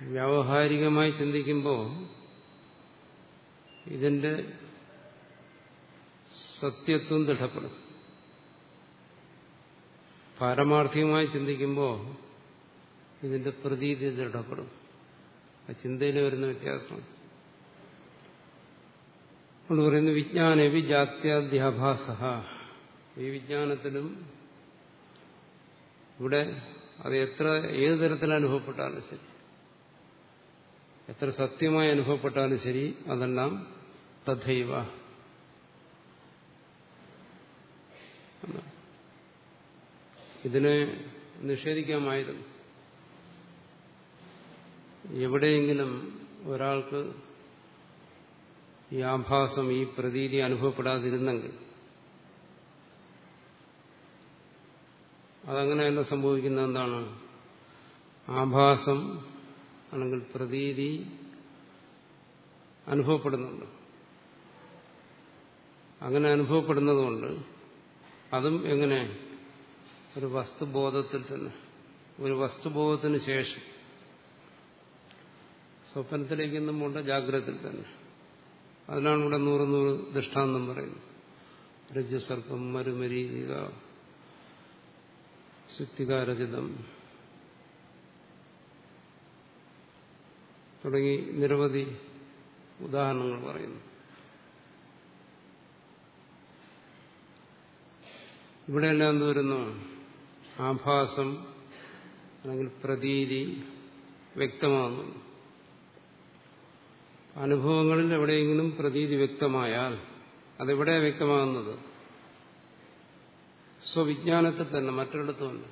വ്യാവഹാരികമായി ചിന്തിക്കുമ്പോൾ ഇതിന്റെ സത്യത്വം ദൃഢപ്പെടും. പാരമാർത്ഥികമായി ചിന്തിക്കുമ്പോൾ ഇതിന്റെ പ്രതീതി ദൃഢപ്പെടും. ചിന്തയിൽ വരുന്ന വ്യത്യാസമാണ്. അതുകൊണ്ട് പറയുന്നു വിജ്ഞാനവി ജാത്യാധ്യാഭാസ. ഈ വിജ്ഞാനത്തിലും ഇവിടെ അത് എത്ര ഏത് തരത്തിൽ അനുഭവപ്പെട്ടാലും ശരി. എത്ര സത്യമായി അനുഭവപ്പെട്ടാലും ശരി അതെല്ലാം തഥൈവ. ഇതിനെ നിഷേധിക്കാമായിരുന്നു. എവിടെയെങ്കിലും ഒരാൾക്ക് ഈ ആഭാസം ഈ പ്രതീതി അനുഭവപ്പെടാതിരുന്നെങ്കിൽ അതങ്ങനെയല്ല സംഭവിക്കുന്ന എന്താണ്? ആഭാസം അല്ലെങ്കിൽ പ്രതീതി അനുഭവപ്പെടുന്നുണ്ട്. അങ്ങനെ അനുഭവപ്പെടുന്നതുകൊണ്ട് അതും എങ്ങനെ? ഒരു വസ്തുബോധത്തിൽ തന്നെ. ഒരു വസ്തുബോധത്തിന് ശേഷം സ്വപ്നത്തിലേക്കൊന്നും പോണ്ട ജാഗ്രതയിൽ തന്നെ. അതിനാണ് ഇവിടെ നൂറ് നൂറ് ദൃഷ്ടാന്തം പറയുന്നത്. രജ്ജുസർപ്പം മരുമരീക ശുദ്ധികാരചിതം തുടങ്ങി നിരവധി ഉദാഹരണങ്ങൾ പറയുന്നു. ഇവിടെയെല്ലാം എന്ത് വരുന്നു? ആഭാസം അല്ലെങ്കിൽ പ്രതീതി വ്യക്തമാകുന്നു. അനുഭവങ്ങളിൽ എവിടെയെങ്കിലും പ്രതീതി വ്യക്തമായാൽ അതെവിടെ വ്യക്തമാകുന്നത്? സ്വവിജ്ഞാനത്തിൽ തന്നെ മറ്റൊരിടത്തുമല്ല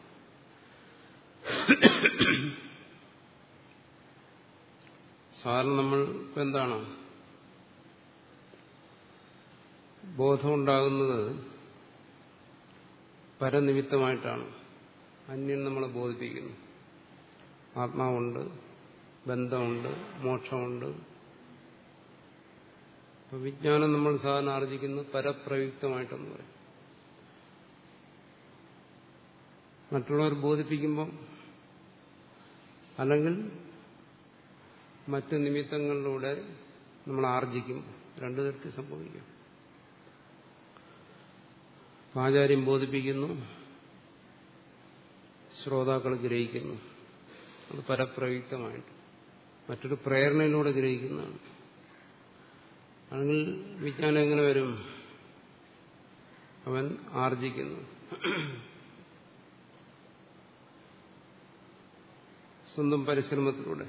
സാധാരണ നമ്മൾ എന്താണ്? ബോധമുണ്ടാകുന്നത് പരനിമിത്തമായിട്ടാണ്. അന്യൻ നമ്മളെ ബോധിപ്പിക്കുന്നു. ആത്മാവുണ്ട് ബന്ധമുണ്ട് മോക്ഷമുണ്ട് വിജ്ഞാനം നമ്മൾ സാധാരണ ആർജിക്കുന്നത് പരപ്രയുക്തമായിട്ടെന്ന് പറയും. മറ്റുള്ളവർ ബോധിപ്പിക്കുമ്പം അല്ലെങ്കിൽ മറ്റു നിമിത്തങ്ങളിലൂടെ നമ്മൾ ആർജിക്കും. രണ്ടു തരത്തിൽ സംഭവിക്കും. ആചാര്യം ബോധിപ്പിക്കുന്നു. ശ്രോതാക്കൾ ഗ്രഹിക്കുന്നു. അത് പരപ്രയുക്തമായിട്ട്. മറ്റൊരു പ്രേരണയിലൂടെ ഗ്രഹിക്കുന്നതാണ്. അല്ലെങ്കിൽ വിജ്ഞാനം എങ്ങനെ വരും? അവൻ ആർജിക്കുന്നു. സ്വന്തം പരിശ്രമത്തിലൂടെ.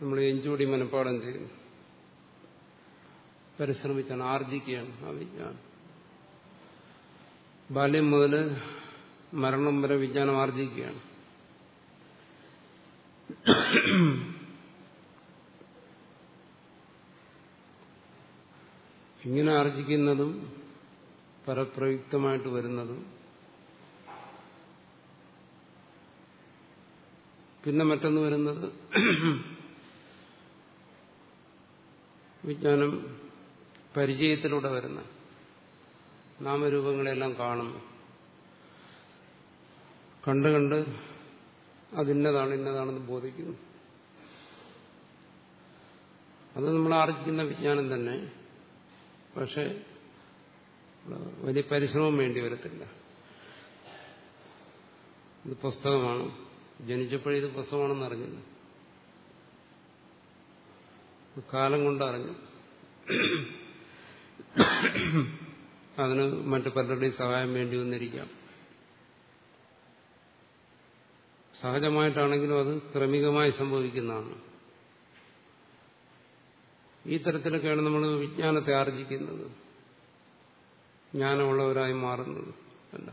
നമ്മൾ എഞ്ചുകൂടി മനഃപ്പാടം ചെയ്യുന്നു. പരിശ്രമിച്ചാണ് ആർജിക്കുകയാണ് ആ വിജ്ഞാനം. ബാല്യം മുതൽ മരണം വരെ വിജ്ഞാനം ആർജിക്കുകയാണ്. ഇങ്ങനെ ആർജിക്കുന്നതും പരപ്രയുക്തമായിട്ട് വരുന്നതും പിന്നെ മറ്റൊന്ന് വരുന്നത് വിജ്ഞാനം പരിചയത്തിലൂടെ വരുന്ന നാമരൂപങ്ങളെല്ലാം കാണും കണ്ട് കണ്ട് അതിന്നതാണ് ഇന്നതാണെന്ന് ബോധിക്കുന്നു. അത് നമ്മൾ ആർജിക്കുന്ന വിജ്ഞാനം തന്നെ പക്ഷെ വലിയ പരിശ്രമം വേണ്ടി വരത്തില്ല. ഇത് പുസ്തകമാണ്. ജനിച്ചപ്പോഴേ ഇത് പുസ്തകമാണെന്ന് അറിഞ്ഞില്ല. കാലം കൊണ്ട് അറിഞ്ഞു. അതിന് മറ്റു പലരുടെയും സഹായം വേണ്ടി വന്നിരിക്കാം. സഹജമായിട്ടാണെങ്കിലും അത് ക്രമികമായി സംഭവിക്കുന്നതാണ്. ഈ തരത്തിലൊക്കെയാണ് നമ്മൾ വിജ്ഞാനത്തെ ആർജിക്കുന്നത്. ജ്ഞാനമുള്ളവരായി മാറുന്നത്. അല്ല.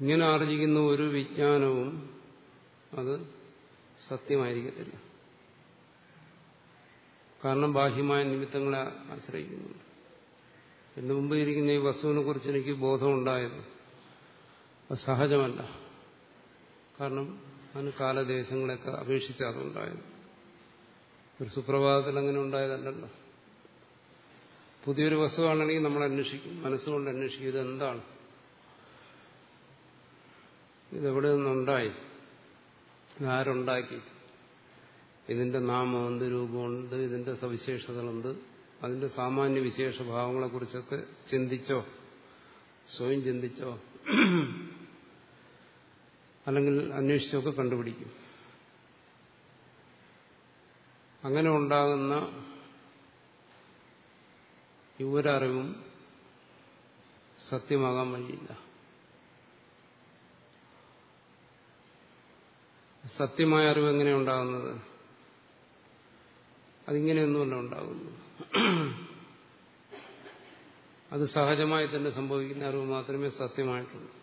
ഇങ്ങനെ ആർജിക്കുന്ന ഒരു വിജ്ഞാനവും അത് സത്യമായിരിക്കത്തില്ല. കാരണം ബാഹ്യമായ നിമിത്തങ്ങളെ ആശ്രയിക്കുന്നുണ്ട്. എന്റെ മുമ്പ് ഇരിക്കുന്ന ഈ വസ്തുവിനെ കുറിച്ച് എനിക്ക് ബോധമുണ്ടായത് അത് സഹജമല്ല. കാരണം അതിന് കാലദേശങ്ങളെയൊക്കെ അപേക്ഷിച്ച് അതുണ്ടായത്. ഒരു സുപ്രഭാതത്തിൽ അങ്ങനെ ഉണ്ടായതല്ലല്ലോ. പുതിയൊരു വസ്തുവാണെങ്കിൽ നമ്മൾ അന്വേഷിക്കും. മനസ്സുകൊണ്ട് അന്വേഷിക്കും ഇതെന്താണ്? ഇതെവിടെ നിന്നുണ്ടായി? ഇതാരുണ്ടാക്കി? ഇതിന്റെ നാമം എന്ത് രൂപമുണ്ട്? ഇതിന്റെ സവിശേഷതകളുണ്ട് അതിന്റെ സാമാന്യ വിശേഷ ഭാവങ്ങളെക്കുറിച്ചൊക്കെ ചിന്തിച്ചോ? സ്വയം ചിന്തിച്ചോ? അല്ലെങ്കിൽ അന്വേഷിച്ചൊക്കെ കണ്ടുപിടിക്കും. അങ്ങനെ ഉണ്ടാകുന്ന ഈ സത്യമാകാൻ വഴിയില്ല. സത്യമായ അറിവ് എങ്ങനെ ഉണ്ടാകുന്നത്? അതിങ്ങനെയൊന്നുമല്ല ഉണ്ടാകുന്നു അത് സഹജമായി തന്നെ സംഭവിക്കുന്ന അറിവ് മാത്രമേ സത്യമായിട്ടുള്ളൂ.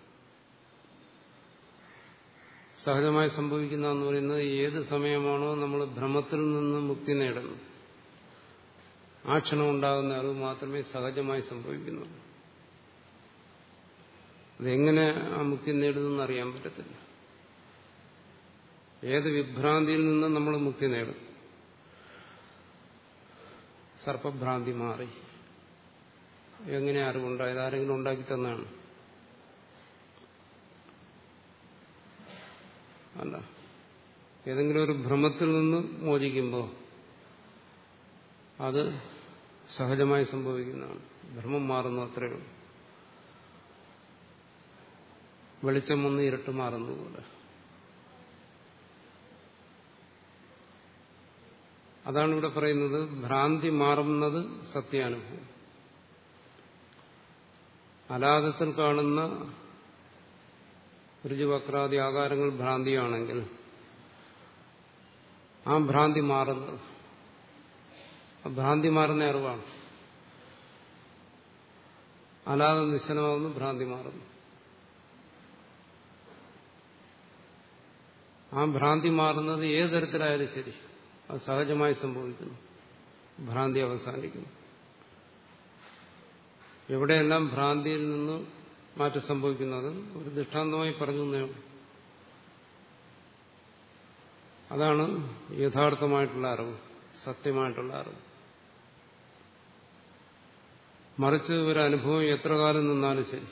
സഹജമായി സംഭവിക്കുന്ന എന്ന് പറയുന്നത് ഏത് സമയമാണോ നമ്മൾ ഭ്രമത്തിൽ നിന്ന് മുക്തി നേടുന്നത്. ആ ക്ഷണം ഉണ്ടാകുന്ന അറിവ് മാത്രമേ സഹജമായി സംഭവിക്കുന്നുള്ളൂ അതെങ്ങനെ ആ മുക്തി നേടുന്നെന്ന് അറിയാൻ പറ്റത്തില്ല. ഏത് വിഭ്രാന്തിയിൽ നിന്ന് നമ്മൾ മുക്തി നേടും സർപ്പഭ്രാന്തി മാറി. എങ്ങനെ അറിവുണ്ടായത്? ആരെങ്കിലും ഉണ്ടാക്കി തന്നാണ് അല്ല. ഏതെങ്കിലും ഒരു ഭ്രമത്തിൽ നിന്ന് മോചിക്കുമ്പോൾ അത് സഹജമായി സംഭവിക്കുന്നതാണ്. ഭ്രമം മാറുന്നു അത്രയേ ഉള്ളൂ. വെളിച്ചം വന്ന് ഇരട്ട് മാറുന്നതുപോലെ അതാണ് ഇവിടെ പറയുന്നത് ഭ്രാന്തി മാറുന്നത് സത്യാനുഭവം. അലാദത്തിൽ കാണുന്ന രുചിവക്രാദി ആകാരങ്ങൾ ഭ്രാന്തിയാണെങ്കിൽ ആ ഭ്രാന്തി മാറുന്നത് ഭ്രാന്തി മാറുന്ന അറിവാണ്. അനാഥ നിശ്ചലമാകുന്നു ഭ്രാന്തി മാറുന്നു. ആ ഭ്രാന്തി മാറുന്നത് ഏത് തരത്തിലായാലും ശരി. അത് സഹജമായി സംഭവിക്കുന്നു. ഭ്രാന്തി അവസാനിക്കുന്നു. എവിടെയെല്ലാം ഭ്രാന്തിയിൽ നിന്ന് മാറ്റം സംഭവിക്കുന്നത്. ഒരു ദൃഷ്ടാന്തമായി പറഞ്ഞു അതാണ് യഥാർത്ഥമായിട്ടുള്ള അറിവ് സത്യമായിട്ടുള്ള അറിവ്. മറിച്ച് ഒരു അനുഭവം എത്ര കാലം നിന്നാലും ശരി.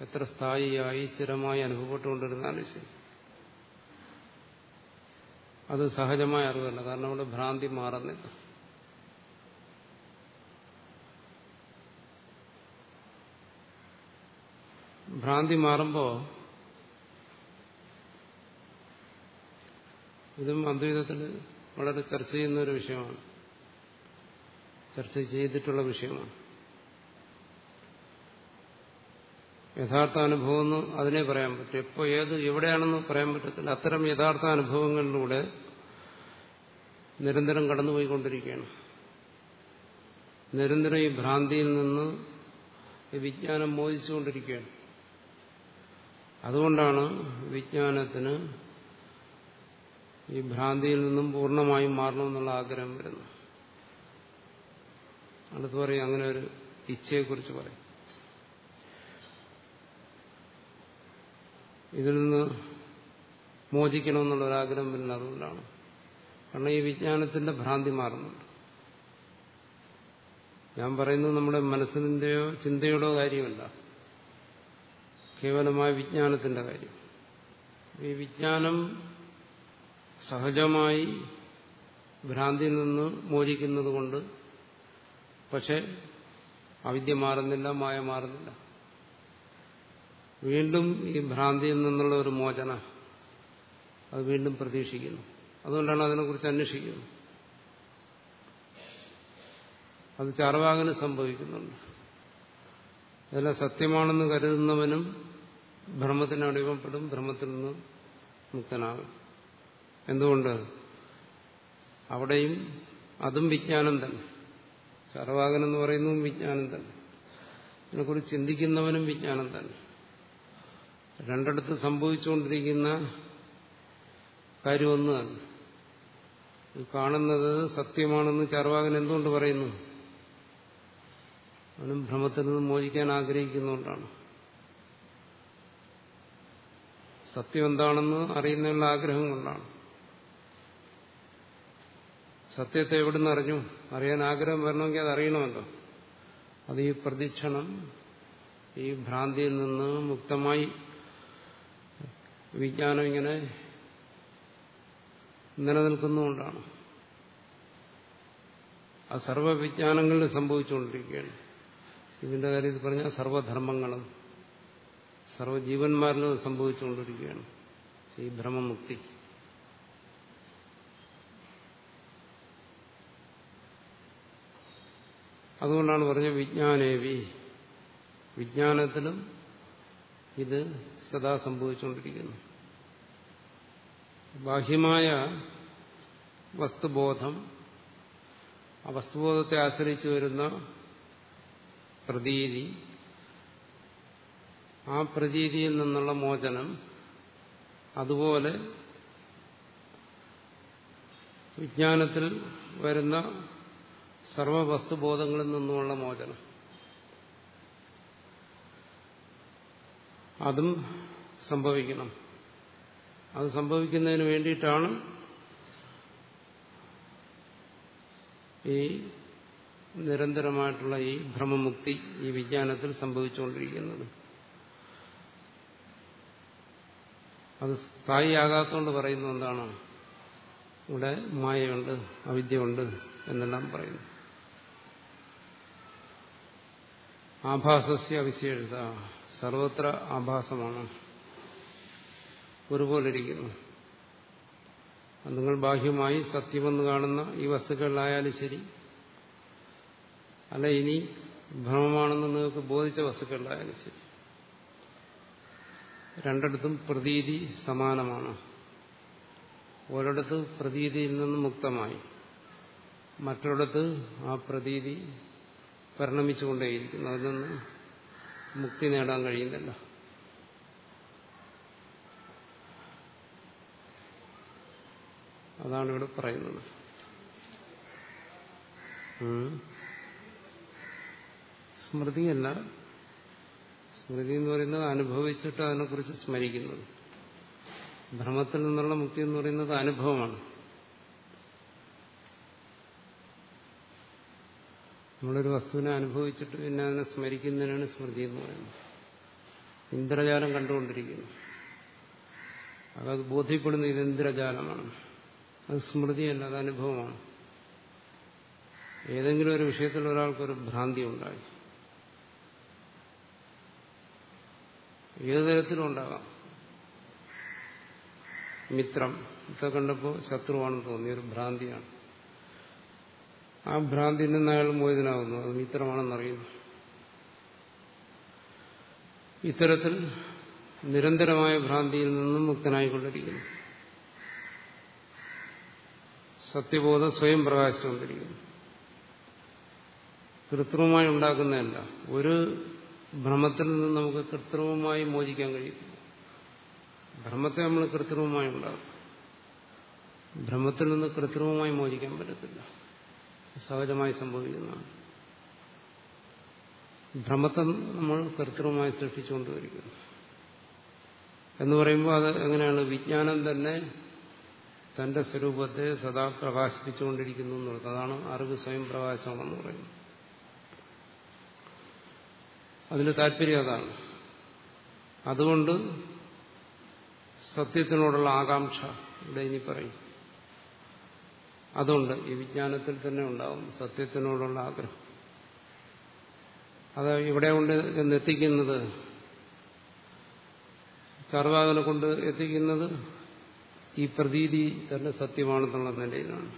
എത്ര സ്ഥായിയായി സ്ഥിരമായി അനുഭവപ്പെട്ടുകൊണ്ടിരുന്നാലും ശരി. അത് സഹജമായ അറിവല്ല. കാരണം അവിടെ ഭ്രാന്തി മാറുന്നില്ല. ഭ്രാന്തി മാറുമ്പോ ഇതും അദ്വൈതത്തിൽ വളരെ ചർച്ച ചെയ്യുന്ന ഒരു വിഷയമാണ്. ചർച്ച ചെയ്തിട്ടുള്ള വിഷയമാണ്. യഥാർത്ഥ അനുഭവം എന്ന് അതിനെ പറയാൻ പറ്റും. എപ്പോൾ ഏത് എവിടെയാണെന്ന് പറയാൻ പറ്റത്തില്ല. അത്തരം യഥാർത്ഥ അനുഭവങ്ങളിലൂടെ നിരന്തരം കടന്നുപോയിക്കൊണ്ടിരിക്കുകയാണ്. നിരന്തരം ഈ ഭ്രാന്തിയിൽ നിന്ന് വിജ്ഞാനം മോചിച്ചുകൊണ്ടിരിക്കുകയാണ്. അതുകൊണ്ടാണ് വിജ്ഞാനത്തിന് ഈ ഭ്രാന്തിയിൽ നിന്നും പൂർണമായും മാറണമെന്നുള്ള ആഗ്രഹം വരുന്നത്. അടുത്ത് പറയും അങ്ങനെ ഒരു ഇച്ഛയെക്കുറിച്ച് പറയും. ഇതിൽ നിന്ന് മോചിക്കണമെന്നുള്ള ഒരാഗ്രഹം വരുന്നത് അതുകൊണ്ടാണ്. കാരണം ഈ വിജ്ഞാനത്തിന്റെ ഭ്രാന്തി മാറുന്നുണ്ട്. ഞാൻ പറയുന്നത് നമ്മുടെ മനസ്സിന്റെയോ ചിന്തയുടെയോ കാര്യമല്ല. കേവലമായ വിജ്ഞാനത്തിന്റെ കാര്യം. ഈ വിജ്ഞാനം സഹജമായി ഭ്രാന്തിയിൽ നിന്ന് മോചിക്കുന്നത് കൊണ്ട് പക്ഷെ അവിദ്യ മാറുന്നില്ല മായ മാറുന്നില്ല. വീണ്ടും ഈ ഭ്രാന്തിയിൽ നിന്നുള്ള ഒരു മോചന അത് വീണ്ടും പ്രതീക്ഷിക്കുന്നു. അതുകൊണ്ടാണ് അതിനെക്കുറിച്ച് അന്വേഷിക്കുന്നത്. അത് ചാർവാകന് സംഭവിക്കുന്നുണ്ട്. അതെല്ലാം സത്യമാണെന്ന് കരുതുന്നവനും ഭ്രമത്തിന് അടിമപ്പെടും ബ്രഹ്മത്തിൽ നിന്ന് മുക്തനാകും. എന്തുകൊണ്ട്? അവിടെയും അതും വിജ്ഞാനം തന്നെ. ചാർവാകൻ എന്ന് പറയുന്നതും വിജ്ഞാനം തന്നെ. ഇതിനെക്കുറിച്ച് ചിന്തിക്കുന്നവനും വിജ്ഞാനം തന്നെ. രണ്ടിടത്ത് സംഭവിച്ചുകൊണ്ടിരിക്കുന്ന കാര്യം ഒന്ന് തന്നെ കാണുന്നത് സത്യമാണെന്ന് ചാർവാകൻ എന്തുകൊണ്ട് പറയുന്നു? അവനും ഭ്രമത്തിൽ നിന്ന് മോചിക്കാൻ ആഗ്രഹിക്കുന്നുകൊണ്ടാണ് സത്യം എന്താണെന്ന് അറിയുന്നതിനുള്ള ആഗ്രഹം കൊണ്ടാണ്. സത്യത്തെ എവിടുന്ന് അറിഞ്ഞു? അറിയാൻ ആഗ്രഹം വരണമെങ്കിൽ അത് അറിയണമല്ലോ. അത് ഈ പ്രതിക്ഷണം ഈ ഭ്രാന്തിയിൽ നിന്ന് മുക്തമായി വിജ്ഞാനം ഇങ്ങനെ നിലനിൽക്കുന്നുകൊണ്ടാണ് ആ സർവവിജ്ഞാനങ്ങളിൽ സംഭവിച്ചുകൊണ്ടിരിക്കുകയാണ്. ഇതിന്റെ കാര്യത്തിൽ പറഞ്ഞാൽ സർവധർമ്മങ്ങളും സർവജീവന്മാരിലും സംഭവിച്ചുകൊണ്ടിരിക്കുകയാണ്. ഈ ഭ്രമമുക്തി. അതുകൊണ്ടാണ് പറഞ്ഞത് വിജ്ഞാനേവി. വിജ്ഞാനത്തിലും ഇത് സദാ സംഭവിച്ചുകൊണ്ടിരിക്കുന്നു. ബാഹ്യമായ വസ്തുബോധം ആ വസ്തുബോധത്തെ ആശ്രയിച്ചു വരുന്ന പ്രതീതി ആ പ്രതീതിയിൽ നിന്നുള്ള മോചനം അതുപോലെ വിജ്ഞാനത്തിൽ വരുന്ന സർവവസ്തുബോധങ്ങളിൽ നിന്നുമുള്ള മോചനം. അതും സംഭവിക്കണം. അത് സംഭവിക്കുന്നതിന് വേണ്ടിയിട്ടാണ് ഈ നിരന്തരമായിട്ടുള്ള ഈ ഭ്രമമുക്തി ഈ വിജ്ഞാനത്തിൽ സംഭവിച്ചുകൊണ്ടിരിക്കുന്നത്. അത് സ്ഥായിയാകാത്തോണ്ട് പറയുന്ന എന്താണ്? ഇവിടെ മായയുണ്ട് അവിദ്യയുണ്ട് എന്നെല്ലാം പറയുന്നു. ആഭാസസ്യ അവിശേഷത സർവത്ര ആഭാസമാണ്. ഒരുപോലെ ഇരിക്കുന്നു നിങ്ങൾ ബാഹ്യമായി സത്യമെന്ന് കാണുന്ന ഈ വസ്തുക്കളിലായാലും ശരി. അല്ല ഇനി ഭ്രമമാണെന്ന് നിങ്ങൾക്ക് ബോധിച്ച വസ്തുക്കളിലായാലും ശരി. രണ്ടിടത്തും പ്രതീതി സമാനമാണ്. ഒരിടത്ത് പ്രതീതിയിൽ നിന്ന് മുക്തമായി മറ്റൊരിടത്ത് ആ പ്രതീതി പരിണമിച്ചുകൊണ്ടേയിരിക്കുന്നു. അതിൽ നിന്ന് മുക്തി നേടാൻ കഴിയുന്നില്ല. അതാണ് ഇവിടെ പറയുന്നത്. സ്മൃതിയല്ല സ്മൃതി എന്ന് പറയുന്നത് അനുഭവിച്ചിട്ട് അതിനെക്കുറിച്ച് സ്മരിക്കുന്നത്. ഭ്രമത്തിൽ നിന്നുള്ള മുക്തി എന്ന് പറയുന്നത് അനുഭവമാണ്. നമ്മളൊരു വസ്തുവിനെ അനുഭവിച്ചിട്ട് പിന്നെ അതിനെ സ്മരിക്കുന്നതിനാണ് സ്മൃതി എന്ന് പറയുന്നത്. ഇന്ദ്രജാലം കണ്ടുകൊണ്ടിരിക്കുന്നു. അത് ബോധ്യപ്പെടുന്ന ഇത് ഇന്ദ്രജാലമാണ്. അത് സ്മൃതിയല്ല അത് അനുഭവമാണ്. ഏതെങ്കിലും ഒരു വിഷയത്തിൽ ഒരാൾക്കൊരു ഭ്രാന്തി ഉണ്ടായി. ഏതു തരത്തിലും ഉണ്ടാകാം. മിത്രം. ഇതൊക്കെ കണ്ടപ്പോൾ ശത്രുവാണെന്ന് തോന്നി ഒരു ഭ്രാന്തിയാണ്. ആ ഭ്രാന്തിയിൽ നിന്ന് അയാൾ മോചിതനാകുന്നു. അത് മിത്രമാണെന്നറിയുന്നു. ഇത്തരത്തിൽ നിരന്തരമായ ഭ്രാന്തിയിൽ നിന്നും മുക്തനായിക്കൊണ്ടിരിക്കുന്നു. സത്യബോധം സ്വയം പ്രകാശിച്ചുകൊണ്ടിരിക്കുന്നു. കൃത്രിമമായി ഉണ്ടാക്കുന്നതല്ല. ഒരു ഭ്രമത്തിൽ നിന്ന് നമുക്ക് കൃത്രിമമായി മോചിക്കാൻ കഴിയും. ഭ്രമത്തെ നമ്മൾ കൃത്രിമമായി ഉണ്ടാകും ഭ്രമത്തിൽ നിന്ന് കൃത്രിമമായി മോചിക്കാൻ പറ്റത്തില്ല. സഹജമായി സംഭവിക്കുന്നതാണ്. ഭ്രമത്തെ നമ്മൾ കൃത്രിമമായി സൃഷ്ടിച്ചുകൊണ്ടുവരിക്കുന്നു എന്ന് പറയുമ്പോൾ അത് എങ്ങനെയാണ്? വിജ്ഞാനം തന്നെ തന്റെ സ്വരൂപത്തെ സദാ പ്രകാശിപ്പിച്ചുകൊണ്ടിരിക്കുന്നു എന്നുള്ളത്. അതാണ് അറിവ് സ്വയം പ്രകാശമാണെന്ന് പറയുന്നത്. അതിന് താല്പര്യം അതാണ്. അതുകൊണ്ട് സത്യത്തിനോടുള്ള ആകാംക്ഷ ഇവിടെ ഇനി പറയും. അതുകൊണ്ട് ഈ വിജ്ഞാനത്തിൽ തന്നെ ഉണ്ടാവും സത്യത്തിനോടുള്ള ആഗ്രഹം. അത് ഇവിടെ കൊണ്ട് എന്നെത്തിക്കുന്നത് ചർവാകനെ കൊണ്ട് എത്തിക്കുന്നത് ഈ പ്രതീതി തന്നെ സത്യമാണെന്നുള്ള നിലയിലാണ്.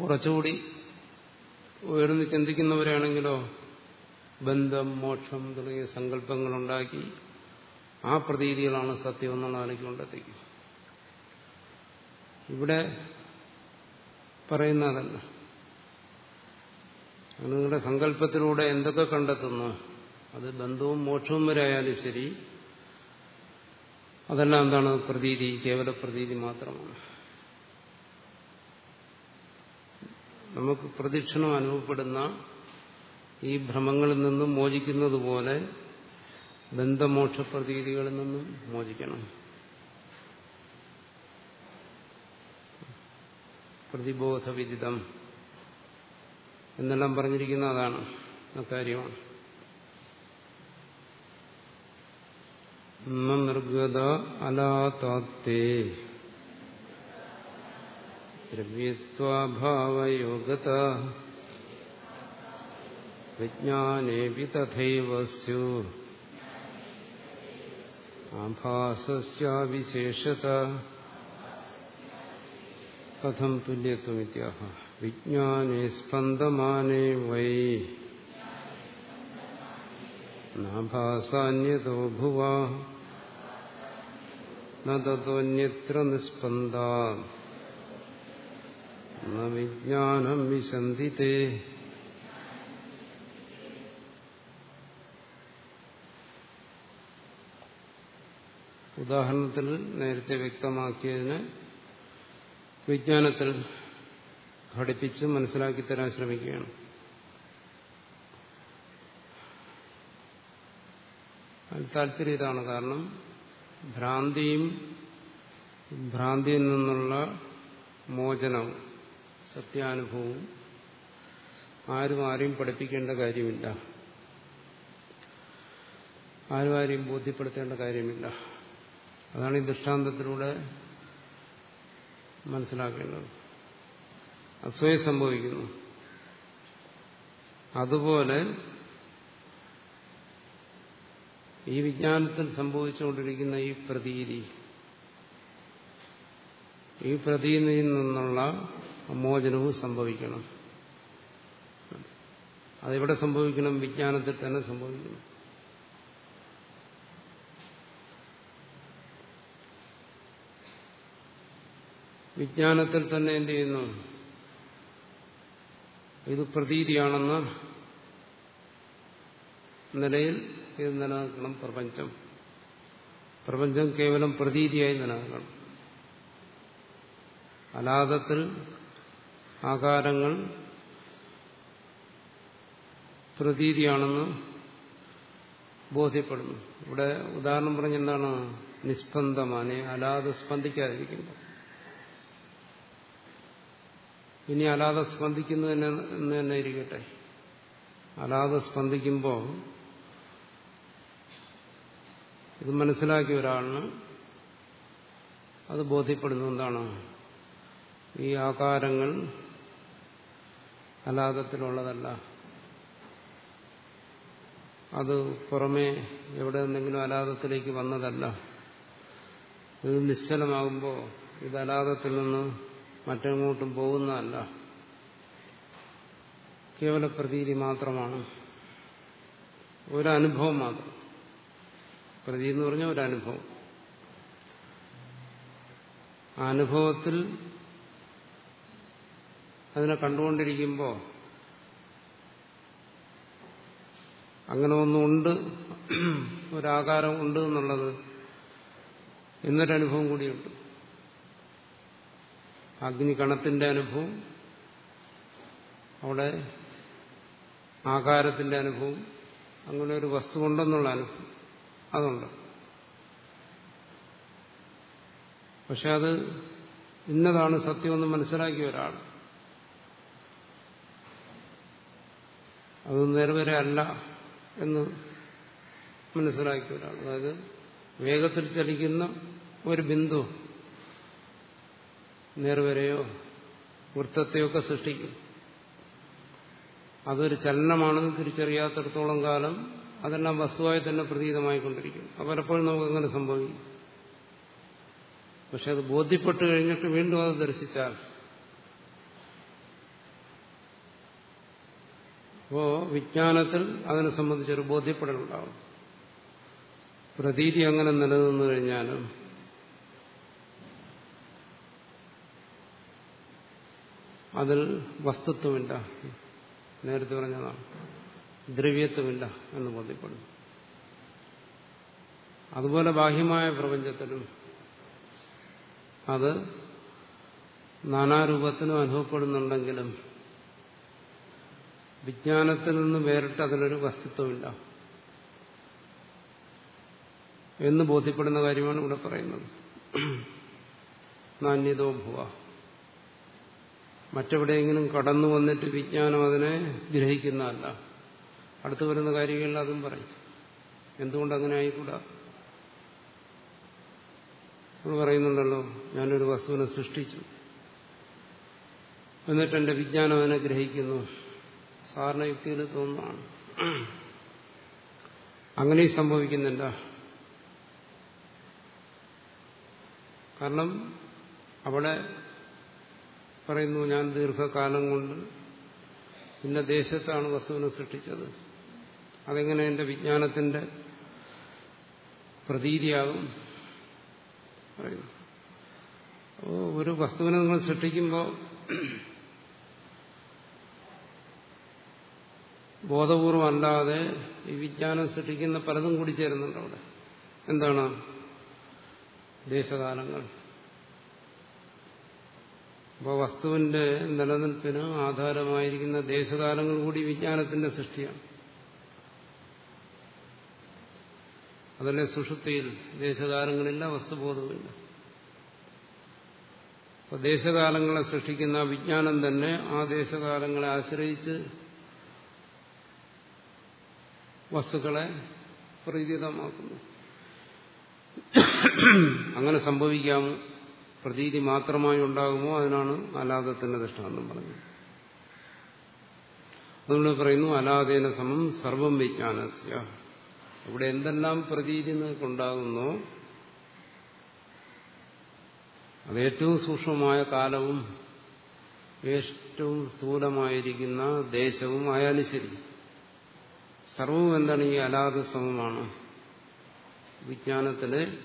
കുറച്ചുകൂടി ഉയർന്ന് ചിന്തിക്കുന്നവരാണെങ്കിലോ ബന്ധം മോക്ഷം തുടങ്ങിയ സങ്കല്പങ്ങളുണ്ടാക്കി ആ പ്രതീതികളാണ് സത്യം എന്നുള്ള ആനയ്ക്ക് കൊണ്ടെത്തിക്കുക ഇവിടെ പറയുന്നതല്ല നിങ്ങളുടെ സങ്കല്പത്തിലൂടെ എന്തൊക്കെ കണ്ടെത്തുന്നു? അത് ബന്ധവും മോക്ഷവും വരെ ആയാലും ശരി അതെല്ലാം എന്താണ്? പ്രതീതി കേവല പ്രതീതി മാത്രമാണ്. നമുക്ക് പ്രദക്ഷിണം അനുഭവപ്പെടുന്ന ഈ ഭ്രമങ്ങളിൽ നിന്നും മോചിക്കുന്നത് പോലെ ബന്ധമോക്ഷ പ്രതീതികളിൽ നിന്നും മോചിക്കണം. പ്രതിബോധവിദിതം എന്നെല്ലാം പറഞ്ഞിരിക്കുന്ന അതാണ് അക്കാര്യമാണ് നിർഗത അലാതാത്തേ ദ്രവ്യത്വാഭാവയോഗത വിജ്ഞാനേപി തഥൈവ സ്യു ആഭാസസ്യാവിശേഷത കഥം തുല്യത്വമിത്യാഹ വിജ്ഞാനേ സ്പന്ദമാനേ വൈ നാഭാസാന്യതോ ഭുവ നതോന്യത്ര നിസ്പന്ദ ന വിജ്ഞാനം വിശന്തിതേ ഉദാഹരണത്തിൽ നേരത്തെ വ്യക്തമാക്കിയതിന് വിജ്ഞാനത്തിൽ ഘടിപ്പിച്ച് മനസ്സിലാക്കി തരാൻ ശ്രമിക്കുകയാണ്. താല്പര്യം ഇതാണ് കാരണം ഭ്രാന്തിയും ഭ്രാന്തിയിൽ നിന്നുള്ള മോചനവും സത്യാനുഭവവും ആരും ആരെയും പഠിപ്പിക്കേണ്ട കാര്യമില്ല. ആരും ആരെയും ബോധ്യപ്പെടുത്തേണ്ട കാര്യമില്ല. അതാണ് ഈ ദൃഷ്ടാന്തത്തിലൂടെ മനസ്സിലാക്കേണ്ടത്. അസ്വയം സംഭവിക്കുന്നു. അതുപോലെ ഈ വിജ്ഞാനത്തിൽ സംഭവിച്ചുകൊണ്ടിരിക്കുന്ന ഈ പ്രതീതി ഈ പ്രതീതിയിൽ നിന്നുള്ള മോചനവും സംഭവിക്കണം. അതെവിടെ സംഭവിക്കണം വിജ്ഞാനത്തിൽ തന്നെ സംഭവിക്കണം. വിജ്ഞാനത്തിൽ തന്നെ എന്ത് ചെയ്യുന്നു? ഇത് പ്രതീതിയാണെന്ന നിലയിൽ ഇത് നിലനിൽക്കണം പ്രപഞ്ചം. പ്രപഞ്ചം കേവലം പ്രതീതിയായി നിലനിൽക്കണം. അലാദത്തിൽ ആകാരങ്ങൾ പ്രതീതിയാണെന്ന് ബോധ്യപ്പെടുന്നു. ഇവിടെ ഉദാഹരണം പറഞ്ഞെന്താണ് നിസ്പന്ദമാനെ അലാതെ സ്പന്ദിക്കാതിരിക്കുന്നു ഇനി അലാതെ സ്പന്ദിക്കുന്നതിന് തന്നെ ഇരിക്കട്ടെ. അലാതെ സ്പന്ദിക്കുമ്പോൾ ഇത് മനസ്സിലാക്കിയ ഒരാളിന് അത് ബോധ്യപ്പെടുന്നു. എന്താണ്? ഈ ആകാരങ്ങൾ അലാതത്തിലുള്ളതല്ല. അത് പുറമേ എവിടെ നിന്നെങ്കിലും അലാതത്തിലേക്ക് വന്നതല്ല. ഇത് നിശ്ചലമാകുമ്പോൾ ഇത് അലാതത്തിൽ നിന്ന് മറ്റെങ്ങോട്ടും പോകുന്നതല്ല. കേവല പ്രതീതി മാത്രമാണ്. ഒരനുഭവം മാത്രം. പ്രതീതി എന്ന് പറഞ്ഞാൽ ഒരനുഭവം. ആ അനുഭവത്തിൽ അതിനെ കണ്ടുകൊണ്ടിരിക്കുമ്പോൾ അങ്ങനെ ഒന്നുണ്ട് ഒരാകാരം ഉണ്ട് എന്നുള്ളത് എന്നൊരനുഭവം കൂടിയുണ്ട്. അഗ്നികണത്തിന്റെ അനുഭവം അവിടെ ആകാരത്തിന്റെ അനുഭവം അങ്ങനെ ഒരു വസ്തു ഉണ്ടെന്നുള്ള അനുഭവം അതുണ്ട്. പക്ഷെ അത് ഇന്നതാണ് സത്യമെന്ന് മനസ്സിലാക്കിയ ഒരാൾ. അത് നേർവരെ അല്ല എന്ന് മനസ്സിലാക്കിയ ഒരാൾ. അതായത് വേഗത്തിൽ ചലിക്കുന്ന ഒരു ബിന്ദു നേർവരെയോ വൃത്തത്തെയൊക്കെ സൃഷ്ടിക്കും. അതൊരു ചലനമാണെന്ന് തിരിച്ചറിയാത്തടത്തോളം കാലം അതെല്ലാം വസ്തുവായി തന്നെ പ്രതീതമായിക്കൊണ്ടിരിക്കും. പലപ്പോഴും നമുക്കങ്ങനെ സംഭവിക്കും. പക്ഷെ അത് ബോധ്യപ്പെട്ട് കഴിഞ്ഞിട്ട് വീണ്ടും അത് ദർശിച്ചാൽ അപ്പോ വിജ്ഞാനത്തിൽ അതിനെ സംബന്ധിച്ചൊരു ബോധ്യപ്പെടലുണ്ടാവും. പ്രതീതി അങ്ങനെ നിലനിന്നു കഴിഞ്ഞാലും അതിൽ വസ്തുത്വമില്ല. നേരത്തെ പറഞ്ഞതാണ്. ദ്രവ്യത്വമില്ല എന്ന് ബോധ്യപ്പെടുന്നു. അതുപോലെ ബാഹ്യമായ പ്രപഞ്ചത്തിലും അത് നാനാരൂപത്തിനും അനുഭവപ്പെടുന്നുണ്ടെങ്കിലും വിജ്ഞാനത്തിൽ നിന്ന് വേറിട്ട് അതിനൊരു വസ്തുത്വമില്ല എന്ന് ബോധ്യപ്പെടുന്ന കാര്യമാണ് ഇവിടെ പറയുന്നത്. നാന്യതോ ഭുവ. മറ്റെവിടെയെങ്കിലും കടന്നു വന്നിട്ട് വിജ്ഞാനം അതിനെ ഗ്രഹിക്കുന്നതല്ല. അടുത്തു വരുന്ന കാര്യങ്ങളിൽ അതും പറയും. എന്തുകൊണ്ട് അങ്ങനെ ആയിക്കൂടാ? നമ്മൾ പറയുന്നുണ്ടല്ലോ ഞാനൊരു വസ്തുവിനെ സൃഷ്ടിച്ചു. എന്നിട്ട് എന്റെ വിജ്ഞാനം അതിനെ ഗ്രഹിക്കുന്നു. സാധാരണ യുക്തിയിൽ തോന്നുന്നതാണ്. അങ്ങനെയും സംഭവിക്കുന്നില്ല. കാരണം അവിടെ പറയുന്നു ഞാൻ ദീർഘകാലം കൊണ്ട് ഇന്ന ദേശത്താണ് വസ്തുവിനെ സൃഷ്ടിച്ചത്. അതെങ്ങനെ എന്റെ വിജ്ഞാനത്തിന്റെ പ്രതീതിയാകും? പറയുന്നു. ഒരു വസ്തുവിനെ നിങ്ങൾ സൃഷ്ടിക്കുമ്പോൾ ബോധപൂർവം അല്ലാതെ ഈ വിജ്ഞാനം സൃഷ്ടിക്കുന്ന പലതും കൂടി ചേരുന്നുണ്ട് അവിടെ. എന്താണ്? ദേശകാലങ്ങൾ. അപ്പോൾ വസ്തുവിന്റെ നിലനിൽപ്പിന് ആധാരമായിരിക്കുന്ന ദേശകാലങ്ങൾ കൂടി വിജ്ഞാനത്തിന്റെ സൃഷ്ടിയാണ്. അതല്ലേ സുഷുപ്തിയിൽ ദേശകാലങ്ങളില്ല വസ്തുബോധമില്ല അപ്പോൾ ദേശകാലങ്ങളെ സൃഷ്ടിക്കുന്ന വിജ്ഞാനം തന്നെ ആ ദേശകാലങ്ങളെ ആശ്രയിച്ച് വസ്തുക്കളെ പ്രതീതമാക്കുന്നു അങ്ങനെ സംഭവിക്കാമോ പ്രതീതി മാത്രമായി ഉണ്ടാകുമോ? അതിനാണ് അലാദത്തിന്റെ ദൃഷ്ടാന്തം പറഞ്ഞത്. അതുകൊണ്ട് പറയുന്നു അലാദേന സമം സർവം വിജ്ഞാനസ്യ. ഇവിടെ എന്തെല്ലാം പ്രതീതി നിങ്ങൾക്കുണ്ടാകുന്നോ? അതേറ്റവും സൂക്ഷ്മമായ കാലവും ഏറ്റവും സ്ഥൂലമായിരിക്കുന്ന ദേശവും ആയാലും ശരി. സർവവും എന്താണ് ഈ അലാദ സമമാണ്? വിജ്ഞാനത്തിലെ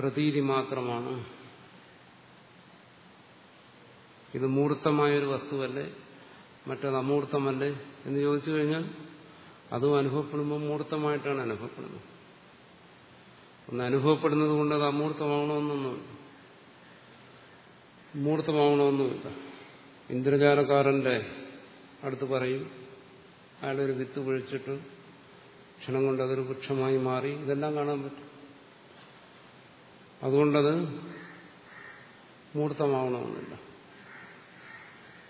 പ്രതീതി മാത്രമാണ്. ഇത് മൂർത്തമായൊരു വസ്തുവല്ലേ? മറ്റത് അമൂർത്തമല്ലേ? എന്ന് ചോദിച്ചു കഴിഞ്ഞാൽ അതും അനുഭവപ്പെടുമ്പോൾ മൂർത്തമായിട്ടാണ് അനുഭവപ്പെടുന്നത്. ഒന്ന് അനുഭവപ്പെടുന്നത് കൊണ്ട് അത് അമൂർത്തമാവണമെന്നൊന്നുമില്ല. മൂർത്തമാവണമെന്നുമില്ല. ഇന്ദ്രജാലക്കാരന്റെ അടുത്ത് പറയും അയാളൊരു വിത്ത് കുഴിച്ചിട്ട് ക്ഷണം കൊണ്ട് അതൊരു വൃക്ഷമായി മാറി ഇതെല്ലാം കാണാൻ പറ്റും. അതുകൊണ്ടത് മൂർത്തമാവണമെന്നില്ല.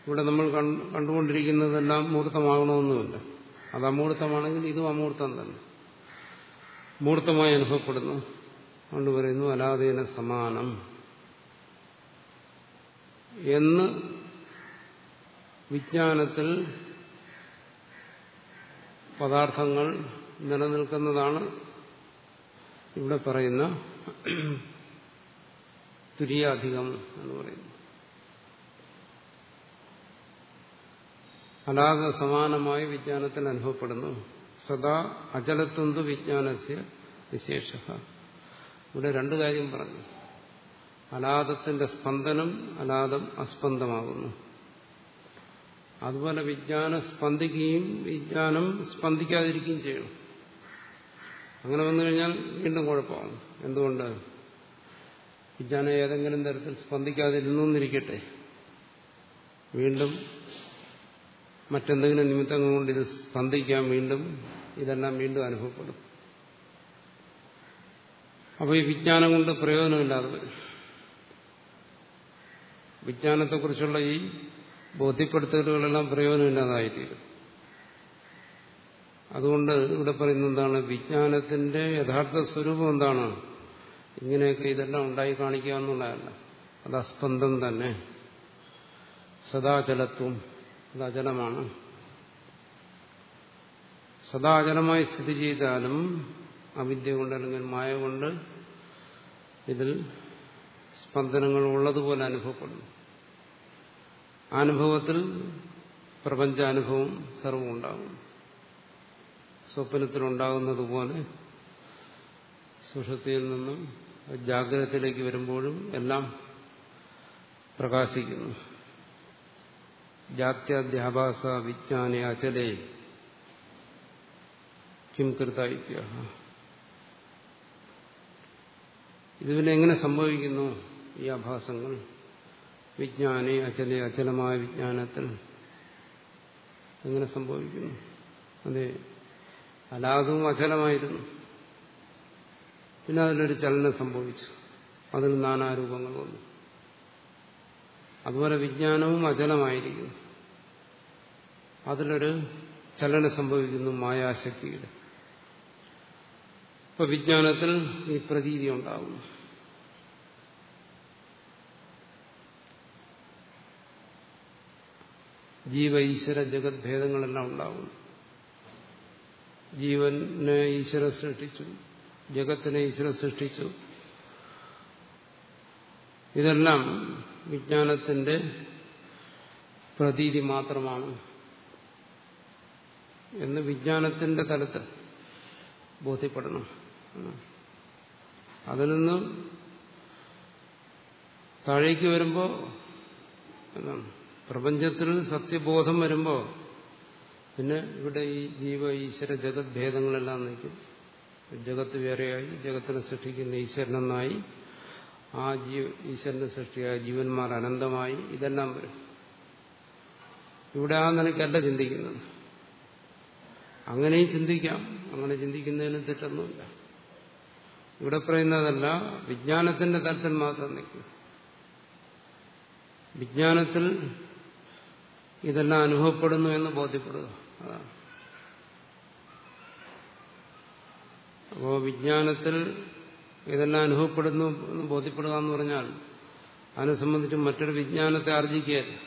ഇവിടെ നമ്മൾ കണ്ടുകൊണ്ടിരിക്കുന്നതെല്ലാം മൂർത്തമാകണമെന്നുമില്ല. അത് അമൂർത്തമാണെങ്കിൽ ഇതും അമൂർത്തം തന്നെ. മൂർത്തമായി അനുഭവപ്പെടുന്നു. അതുകൊണ്ട് പറയുന്നു അലാദേന സമാനം. എന്ന് വിജ്ഞാനത്തിൽ പദാർത്ഥങ്ങൾ നിലനിൽക്കുന്നതാണ് ഇവിടെ പറയുന്ന തുര്യാധികം എന്ന് പറയുന്നു. അനാഥ സമാനമായി വിജ്ഞാനത്തിന് അനുഭവപ്പെടുന്നു. സദാ അചലത്വന്തു വിജ്ഞാനസ്യ വിശേഷ. ഇവിടെ രണ്ടു കാര്യം പറഞ്ഞു. അലാദത്തിന്റെ സ്പന്ദനം അലാദം അസ്പന്ദമാകുന്നു. അതുപോലെ വിജ്ഞാനം സ്പന്ദിക്കുകയും വിജ്ഞാനം സ്പന്ദിക്കാതിരിക്കുകയും ചെയ്യണം. അങ്ങനെ വന്നു കഴിഞ്ഞാൽ വീണ്ടും കുഴപ്പമാകും എന്തുകൊണ്ട്? വിജ്ഞാനം ഏതെങ്കിലും തരത്തിൽ സ്പന്ദിക്കാതിരുന്നു എന്നിരിക്കട്ടെ വീണ്ടും മറ്റെന്തെങ്കിലും നിമിത്തങ്ങൾ കൊണ്ട് ഇത് സ്പന്ദിക്കാൻ വീണ്ടും ഇതെല്ലാം വീണ്ടും അനുഭവപ്പെടും. അപ്പോൾ ഈ വിജ്ഞാനം കൊണ്ട് പ്രയോജനമില്ലാതെ വിജ്ഞാനത്തെക്കുറിച്ചുള്ള ഈ ബോധ്യപ്പെടുത്തലുകളെല്ലാം പ്രയോജനമില്ലാതായിത്തീരും. അതുകൊണ്ട് ഇവിടെ പറയുന്ന എന്താണ്? വിജ്ഞാനത്തിന്റെ യഥാർത്ഥ സ്വരൂപം എന്താണ്? ഇങ്ങനെയൊക്കെ ഇതെല്ലാം ഉണ്ടായി കാണിക്കുക എന്നുള്ളതല്ല. അത് അസ്പന്ദം തന്നെ. സദാചലത്വം അത് അചലമാണ് സദാചലമായി സ്ഥിതി ചെയ്താലും അവിദ്യ കൊണ്ട് അല്ലെങ്കിൽ മായ കൊണ്ട് ഇതിൽ സ്പന്ദനങ്ങൾ ഉള്ളതുപോലെ അനുഭവപ്പെടുന്നു. അനുഭവത്തിൽ പ്രപഞ്ചാനുഭവം സർവം ഉണ്ടാകും സ്വപ്നത്തിലുണ്ടാകുന്നത് പോലെ സുഷത്തിയിൽ നിന്നും ജാഗ്രതത്തിലേക്ക് വരുമ്പോഴും എല്ലാം പ്രകാശിക്കുന്നു. ജാത്യാധ്യാഭാസ വിജ്ഞാന അചലേ. കിം കൃതായിത്യ. ഇത് പിന്നെ എങ്ങനെ സംഭവിക്കുന്നു? ഈ ആഭാസങ്ങൾ വിജ്ഞാനെ അചലെ അചലമായ വിജ്ഞാനത്തിൽ എങ്ങനെ സംഭവിക്കുന്നു? അതെ അലാതും അചലമായിരുന്നു. പിന്നെ അതിലൊരു ചലനം സംഭവിച്ചു. അതിൽ നാനാരൂപങ്ങൾ വന്നു. അതുപോലെ വിജ്ഞാനവും അചലമായിരിക്കുന്നു. അതിലൊരു ചലനം സംഭവിക്കുന്നു മായാശക്തിയുടെ. ഇപ്പൊ വിജ്ഞാനത്തിൽ ഈ പ്രതീതി ഉണ്ടാകുന്നു. ജീവ ഈശ്വര ജഗത് ഭേദങ്ങളെല്ലാം ഉണ്ടാകുന്നു. ജീവനെ ഈശ്വര സൃഷ്ടിച്ചു. ജഗത്തിനെ ഈശ്വരൻ സൃഷ്ടിച്ചു. ഇതെല്ലാം വിജ്ഞാനത്തിന്റെ പ്രതീതി മാത്രമാണ്. എന്ന് വിജ്ഞാനത്തിന്റെ തലത്തിൽ ബോധ്യപ്പെടണം. അതിൽ നിന്നും താഴേക്ക് വരുമ്പോൾ പ്രപഞ്ചത്തിൽ സത്യബോധം വരുമ്പോൾ പിന്നെ ഇവിടെ ഈ ജീവ ഈശ്വര ജഗത് ഭേദങ്ങളെല്ലാം നിൽക്കും. ജഗത്ത് വേറെയായി ജഗത്തിനെ സൃഷ്ടിക്കുന്ന ഈശ്വരനെന്നായി. ആ ജീവ ഈശ്വരനെ സൃഷ്ടിയായ ജീവന്മാർ അനന്തമായി. ഇതെല്ലാം വരും. ഇവിടെ ആ നിലയ്ക്കല്ല ചിന്തിക്കുന്നത്. അങ്ങനെയും ചിന്തിക്കാം. അങ്ങനെ ചിന്തിക്കുന്നതിന് തെറ്റൊന്നുമില്ല. ഇവിടെ പറയുന്നതല്ല വിജ്ഞാനത്തിന്റെ തലത്തിൽ മാത്രം നിൽക്കും. വിജ്ഞാനത്തിൽ ഇതെല്ലാം അനുഭവപ്പെടുന്നു എന്ന് ബോധ്യപ്പെടുക. അതാണ്. അപ്പോ വിജ്ഞാനത്തിൽ ഇതെല്ലാം അനുഭവപ്പെടുന്നു എന്ന് ബോധ്യപ്പെടുക എന്ന് പറഞ്ഞാൽ അതിനെ സംബന്ധിച്ച് മറ്റൊരു വിജ്ഞാനത്തെ ആർജിക്കുകയല്ല.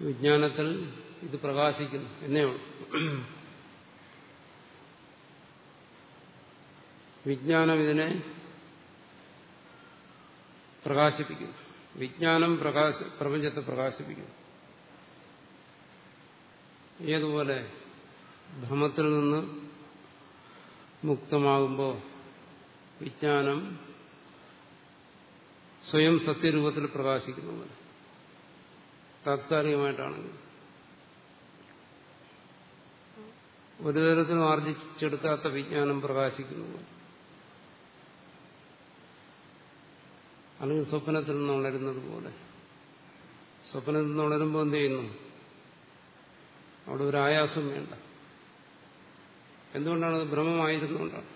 വിജ്ഞാനത്തിൽ ഇത് പ്രകാശിക്കുന്നു എന്നേ ഉള്ളൂ. വിജ്ഞാനം ഇതിനെ പ്രകാശിപ്പിക്കുന്നു. വിജ്ഞാനം പ്രകാശ പ്രപഞ്ചത്തെ പ്രകാശിപ്പിക്കുന്നു. ഏതുപോലെ ഭ്രമത്തിൽ നിന്ന് മുക്തമാകുമ്പോൾ വിജ്ഞാനം സ്വയം സത്യരൂപത്തിൽ പ്രകാശിക്കുന്നു. താത്കാലികമായിട്ടാണെങ്കിൽ ഒരു തരത്തിലും ആർജിച്ചെടുക്കാത്ത വിജ്ഞാനം പ്രകാശിക്കുന്നു. അല്ലെങ്കിൽ സ്വപ്നത്തിൽ നിന്ന് ഉണരുന്നത് പോലെ. സ്വപ്നത്തിൽ നിന്ന് ഉണരുമ്പോൾ എന്ത് ചെയ്യുന്നു? അവിടെ ഒരു ആയാസം വേണ്ട. എന്തുകൊണ്ടാണ് അത് ഭ്രമമായിരുന്നുകൊണ്ടാണ്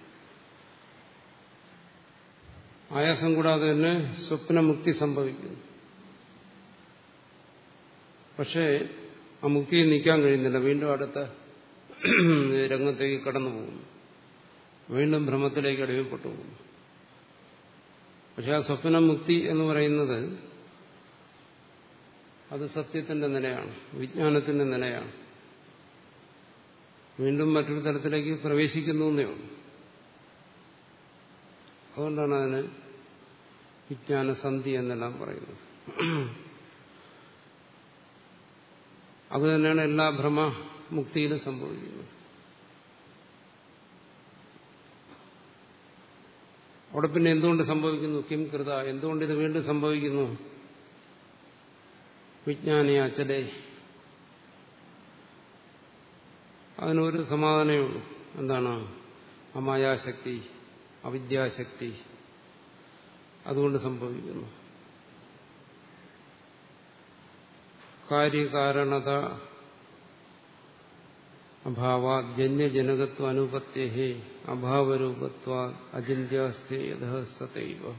ആയാസം കൂടാതെ തന്നെ സ്വപ്നമുക്തി സംഭവിക്കുന്നു. പക്ഷേ ആ മുക്തിയിൽ നിൽക്കാൻ കഴിയുന്നില്ല. വീണ്ടും അടുത്ത രംഗത്തേക്ക് കടന്നു പോകുന്നു. വീണ്ടും ഭ്രമത്തിലേക്ക് അടിമപ്പെട്ടു പോകുന്നു. പക്ഷെ ആ സ്വപ്നമുക്തി എന്ന് പറയുന്നത് അത് സത്യത്തിന്റെ നിലയാണ് വിജ്ഞാനത്തിന്റെ നിലയാണ്. വീണ്ടും മറ്റൊരു തലത്തിലേക്ക് പ്രവേശിക്കുന്നു എന്നേ ഉള്ളൂ. അതുകൊണ്ടാണ് അതിന് വിജ്ഞാനസന്ധി എന്നെല്ലാം പറയുന്നത്. അത് തന്നെയാണ് എല്ലാ ഭ്രമമുക്തിയിലും സംഭവിക്കുന്നത്. അവിടെ പിന്നെ എന്തുകൊണ്ട് സംഭവിക്കുന്നു? കിം കൃത. എന്തുകൊണ്ട് ഇത് വീണ്ടും സംഭവിക്കുന്നു? വിജ്ഞാനി അതിനൊരു സമാധാനമേ ഉള്ളൂ. എന്താണ്? അമായാശക്തി അവിദ്യാശക്തി. അതുകൊണ്ട് സംഭവിക്കുന്നു. കാര്യകാരണത അഭാവാജന്യജനകത്വ അനുപത്യഹേ അഭാവരൂപത്വ അചിന്യാസ്തേ യഥസ്തൈവ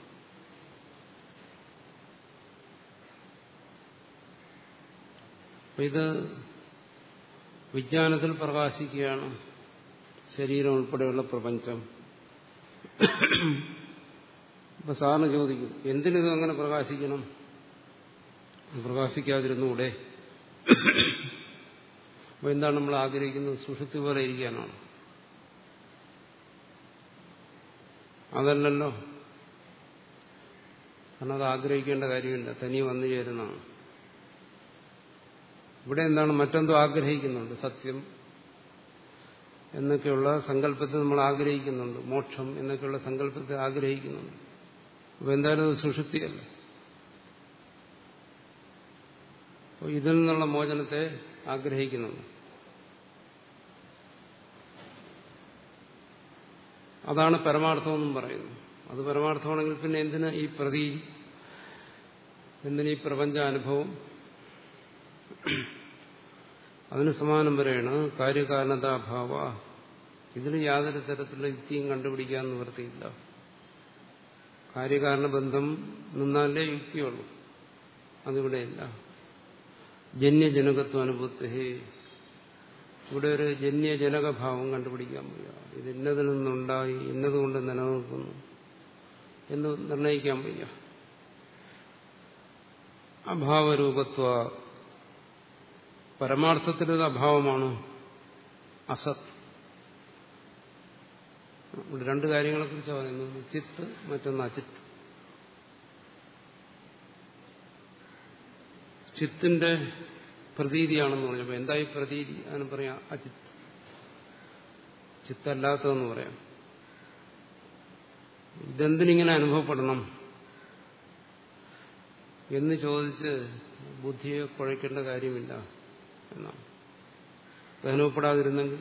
ഇത് വിജ്ഞാനത്തിൽ പ്രകാശിക്കുകയാണ് ശരീരം ഉൾപ്പെടെയുള്ള പ്രപഞ്ചം. ഇപ്പൊ സാറിന് ചോദിക്കും എന്തിനിത് അങ്ങനെ പ്രകാശിക്കണം? പ്രകാശിക്കാതിരുന്നൂടെ? അപ്പൊ എന്താണ് നമ്മൾ ആഗ്രഹിക്കുന്നത്? സുഷുത്തി പോലെ ഇരിക്കാനാണ്. അതല്ലല്ലോ. കാരണം അത് ആഗ്രഹിക്കേണ്ട കാര്യമില്ല. തനി വന്നു ചേരുന്നതാണ്. ഇവിടെ എന്താണ് മറ്റെന്തോ ആഗ്രഹിക്കുന്നുണ്ട് സത്യം എന്നൊക്കെയുള്ള സങ്കല്പത്തെ നമ്മൾ ആഗ്രഹിക്കുന്നുണ്ട് മോക്ഷം എന്നൊക്കെയുള്ള സങ്കല്പത്തെ ആഗ്രഹിക്കുന്നുണ്ട്. അപ്പൊ എന്തായാലും സുഷുപ്തിയല്ല. അപ്പോൾ ഇതിൽ നിന്നുള്ള മോചനത്തെ ആഗ്രഹിക്കുന്നുണ്ട്. അതാണ് പരമാർത്ഥമെന്നും പറയുന്നു. അത് പരമാർത്ഥമാണെങ്കിൽ പിന്നെ എന്തിന് ഈ പ്രതി എന്തിന് ഈ പ്രപഞ്ചാനുഭവം? അതിന് സമാനം പറയാണ് കാര്യകാരണതാഭാവ. ഇതിന് യാതൊരു തരത്തിലുള്ള യുക്തിയും കണ്ടുപിടിക്കാൻ നിവൃത്തിയില്ല. കാര്യകാരണ ബന്ധം നിന്നാലേ യുക്തിയുള്ളൂ. അതിവിടെയില്ല. ജന്യജനകത്വ അനുഭവത്തെ ഇവിടെ ഒരു ജന്യജനകഭാവം കണ്ടുപിടിക്കാൻ വയ്യ ഇത് ഇന്നതിൽ നിന്നുണ്ടായി ഇന്നതുകൊണ്ട് നിലനിൽക്കുന്നു എന്ന് നിർണയിക്കാൻ വയ്യ അഭാവരൂപത്വ പരമാർത്ഥത്തിന്റെ അഭാവമാണ്? അസത്. രണ്ട് കാര്യങ്ങളെ കുറിച്ച് പറയുന്നു ചിത്ത് മറ്റൊന്ന് അചിത്ത്. ചിത്തിന്റെ പ്രതീതിയാണെന്ന് പറഞ്ഞപ്പോൾ എന്തായി പ്രതീതി? അതിന് പറയാം അജിത്ത് ചിത്തല്ലാത്തതെന്ന് പറയാം. ഇതെന്തിനിങ്ങനെ അനുഭവപ്പെടണം? എന്ന് ചോദിച്ച് ബുദ്ധിയെ കുഴയ്ക്കേണ്ട കാര്യമില്ല. എന്നാണ് അനുഭവപ്പെടാതിരുന്നെങ്കിൽ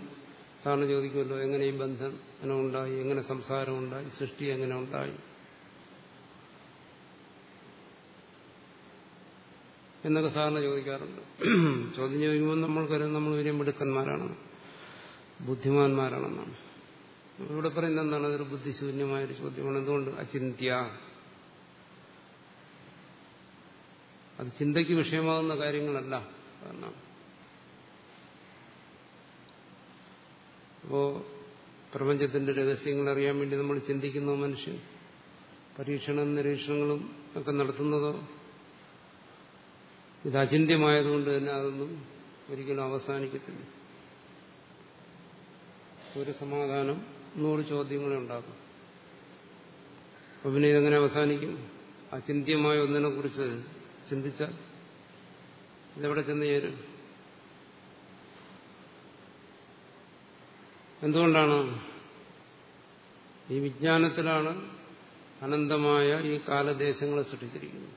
സാറിന് ചോദിക്കുമല്ലോ എങ്ങനെ ഈ ബന്ധം എങ്ങനെ ഉണ്ടായി എങ്ങനെ സംസാരം ഉണ്ടായി സൃഷ്ടി എങ്ങനെ ഉണ്ടായി? എന്നൊക്കെ സാറിന് ചോദിക്കാറുണ്ട്. ചോദ്യം ചോദിക്കുമ്പോൾ നമ്മൾ കരുതും നമ്മൾ വലിയ മിടുക്കന്മാരാണ് ബുദ്ധിമാന്മാരാണെന്നാണ്. ഇവിടെ പറയുന്നത് എന്താണ്? അതൊരു ബുദ്ധിശൂന്യമായൊരു ചോദ്യമാണ്. എന്തുകൊണ്ട്? അചിന്ത്യ. അത് ചിന്തയ്ക്ക് വിഷയമാകുന്ന കാര്യങ്ങളല്ല കാരണം അപ്പോ പ്രപഞ്ചത്തിന്റെ രഹസ്യങ്ങൾ അറിയാൻ വേണ്ടി നമ്മൾ ചിന്തിക്കുന്ന മനുഷ്യൻ? പരീക്ഷണ നിരീക്ഷണങ്ങളും ഒക്കെ നടത്തുന്നതോ? ഇത് അചിന്യമായതുകൊണ്ട് തന്നെ അതൊന്നും ഒരിക്കലും അവസാനിക്കത്തില്ല. ഒരു സമാധാനം നൂറ് ചോദ്യങ്ങളെ ഉണ്ടാക്കും. അപ്പൊ പിന്നെ ഇതെങ്ങനെ അവസാനിക്കും? അചിന്യമായ ഒന്നിനെ കുറിച്ച് ചിന്തിച്ചാൽ ഇതെവിടെ ചെന്ന് ചേരും? എന്തുകൊണ്ടാണ്? ഈ വിജ്ഞാനത്തിലാണ് അനന്തമായ ഈ കാലദേശങ്ങളെ സൃഷ്ടിച്ചിരിക്കുന്നത്.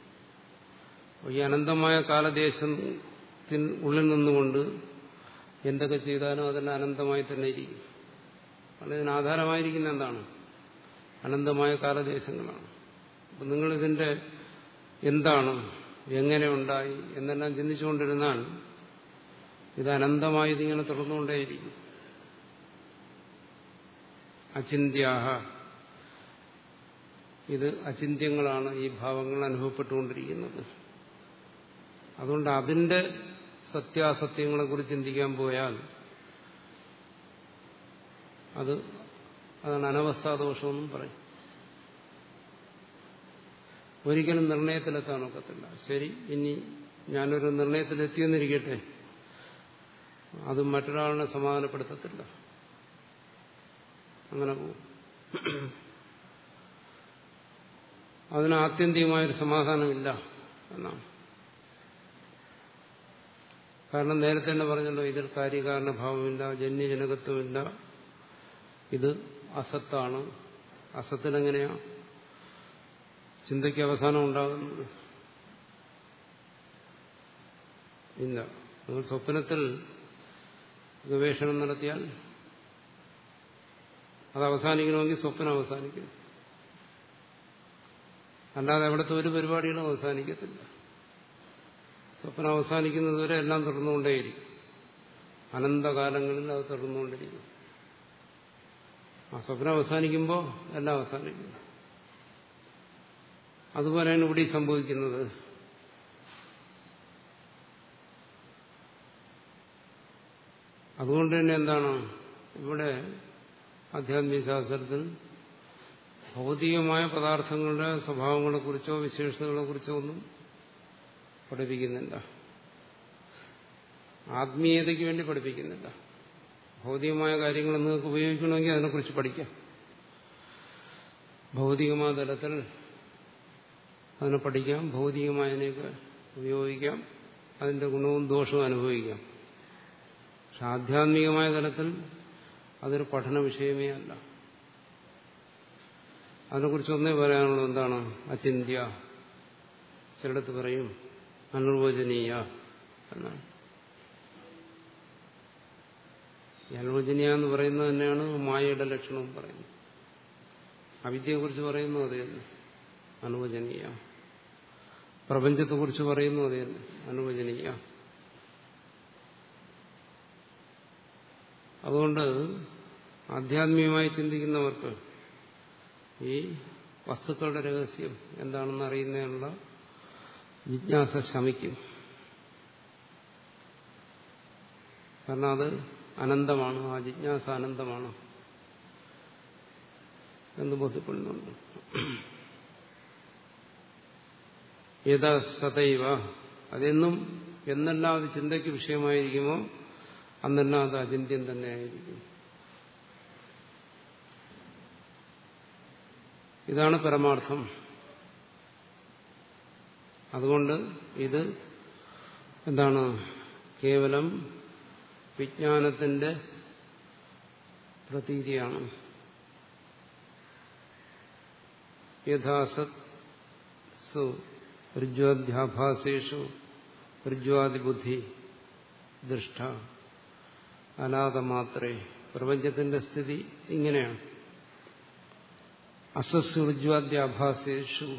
ഈ അനന്തമായ കാലദേശത്തിന് ഉള്ളിൽ നിന്നുകൊണ്ട് എന്തൊക്കെ ചെയ്താലും അതെല്ലാം അനന്തമായി തന്നെ ഇരിക്കും അല്ല ആധാരമായിരിക്കുന്ന എന്താണ്? അനന്തമായ കാലദേശങ്ങളാണ്. അപ്പം നിങ്ങളിതിന്റെ എന്താണ്? എങ്ങനെ ഉണ്ടായി? എന്നെല്ലാം ചിന്തിച്ചുകൊണ്ടിരുന്നാൽ ഇത് അനന്തമായി ഇതിങ്ങനെ തുടർന്നുകൊണ്ടേയിരിക്കും. അചിന്യാഹ ഇത് അചിന്യങ്ങളാണ് ഈ ഭാവങ്ങൾ അനുഭവപ്പെട്ടുകൊണ്ടിരിക്കുന്നത്. അതുകൊണ്ട് അതിന്റെ സത്യാസത്യങ്ങളെ കുറിച്ച് ചിന്തിക്കാൻ പോയാൽ അത് അതാണ് അനവസ്ഥാദോഷമെന്നും പറയും. ഒരിക്കലും നിർണയത്തിലെത്താൻ ഒക്കത്തില്ല. ശരി ഇനി ഞാനൊരു നിർണയത്തിലെത്തിയെന്നിരിക്കട്ടെ. അത് മറ്റൊരാളിനെ സമാധാനപ്പെടുത്തത്തില്ല. അങ്ങനെ പോകും അതിന് ആത്യന്തികമായൊരു സമാധാനമില്ല എന്നാണ്. കാരണം നേരത്തെ തന്നെ പറഞ്ഞല്ലോ ഇതിൽ കാര്യകാരണഭാവമില്ല ജന്യജനകത്വമില്ല. ഇത് അസത്താണ്. അസത്തിനെങ്ങനെയാ ചിന്തയ്ക്ക് അവസാനം ഉണ്ടാകുന്നത്? ഇല്ല. നിങ്ങൾ സ്വപ്നത്തിൽ ഗവേഷണം നടത്തിയാൽ അത് അവസാനിക്കണമെങ്കിൽ സ്വപ്നം അവസാനിക്കുന്നു അല്ലാതെ അവിടുത്തെ ഒരു പരിപാടികളും അവസാനിക്കത്തില്ല. സ്വപ്നം അവസാനിക്കുന്നതുവരെ എല്ലാം തുടർന്നുകൊണ്ടേയിരിക്കും. അനന്തകാലങ്ങളിൽ അത് തുടർന്നുകൊണ്ടിരിക്കും. ആ സ്വപ്നം അവസാനിക്കുമ്പോൾ എല്ലാം അവസാനിക്കും. അതുപോലെയാണ് ഇവിടെ സംഭവിക്കുന്നത്. അതുകൊണ്ട് തന്നെ എന്താണ്? ഇവിടെ ആധ്യാത്മിക ശാസ്ത്രത്തിൽ ഭൗതികമായ പദാർത്ഥങ്ങളുടെ സ്വഭാവങ്ങളെക്കുറിച്ചോ വിശേഷതകളെക്കുറിച്ചോ ഒന്നും പഠിപ്പിക്കുന്നില്ല. ആത്മീയതയ്ക്ക് വേണ്ടി പഠിപ്പിക്കുന്നില്ല. ഭൗതികമായ കാര്യങ്ങൾ നിങ്ങൾക്ക് ഉപയോഗിക്കണമെങ്കിൽ അതിനെക്കുറിച്ച് പഠിക്കാം. ഭൗതികമായ തലത്തിൽ അതിനെ പഠിക്കാം ഭൗതികമായതിനെയൊക്കെ ഉപയോഗിക്കാം അതിന്റെ ഗുണവും ദോഷവും അനുഭവിക്കാം. പക്ഷെ ആധ്യാത്മികമായ തലത്തിൽ അതൊരു പഠന വിഷയമേ അല്ല. അതിനെക്കുറിച്ച് ഒന്നേ പറയാനുള്ളത് എന്താണ്? അചിന്ത്യ ചിലടത്ത് പറയും അനുവചനീയ എന്നാണ്. അനുവചനീയ എന്ന് പറയുന്നത് തന്നെയാണ് മായയുടെ ലക്ഷണവും പറയുന്നത്. അവിദ്യയെക്കുറിച്ച് പറയുന്നു അത് തന്നെ. അനുവചനീയ പ്രപഞ്ചത്തെക്കുറിച്ച് പറയുന്നു അത് തന്നെ. അനുവചനീയ അതുകൊണ്ട് ആധ്യാത്മികമായി ചിന്തിക്കുന്നവർക്ക് ഈ വസ്തുക്കളുടെ രഹസ്യം എന്താണെന്ന് അറിയുന്നതിനുള്ള ജിജ്ഞാസ ശമിക്കും. കാരണം അത് അനന്തമാണ് ആ ജിജ്ഞാസ അനന്തമാണ് എന്ന് ബോധ്യപ്പെടുന്നുണ്ട്. യഥാ സതൈവ അതെന്നും എന്നെല്ലാം ചിന്തയ്ക്ക് വിഷയമായിരിക്കുമോ? അന്നെല്ലാം അത് അചിന്യം തന്നെയായിരിക്കും. ഇതാണ് പരമാർത്ഥം. അതുകൊണ്ട് ഇത് എന്താണ്? കേവലം വിജ്ഞാനത്തിന്റെ പ്രതീതിയാണ്. യഥാസത് സു ഋജ്വാധ്യാഭാസേഷു ഋജ്വാദിബുദ്ധി ദൃഷ്ട. അനാഥമാത്രേ പ്രപഞ്ചത്തിന്റെ സ്ഥിതി ഇങ്ങനെയാണ്. അസസ്സുജ്വാദ്യാഭാസേഷു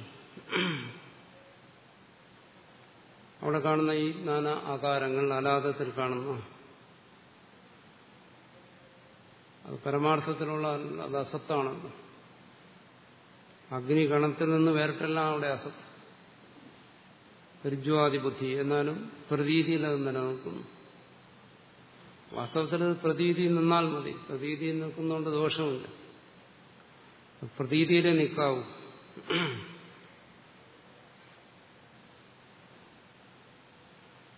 അവിടെ കാണുന്ന ഈ നാനാ ആകാരങ്ങൾ അനാഥത്തിൽ കാണുന്ന. അത് പരമാർത്ഥത്തിലുള്ള അത് അസത്താണല്ലോ അഗ്നികണത്തിൽ നിന്ന് വേറിട്ടെല്ലാം അവിടെ അസത്ത്. ഋജ്വാദിബുദ്ധി എന്നാലും പ്രതീതിയിൽ അത് നിലനിൽക്കുന്നു. വാസ്തവത്തിൽ പ്രതീതി നിന്നാൽ മതി. പ്രതീതി നിൽക്കുന്നതുകൊണ്ട് ദോഷമില്ല. പ്രതീതിയിലെ നിൽക്കാവൂ.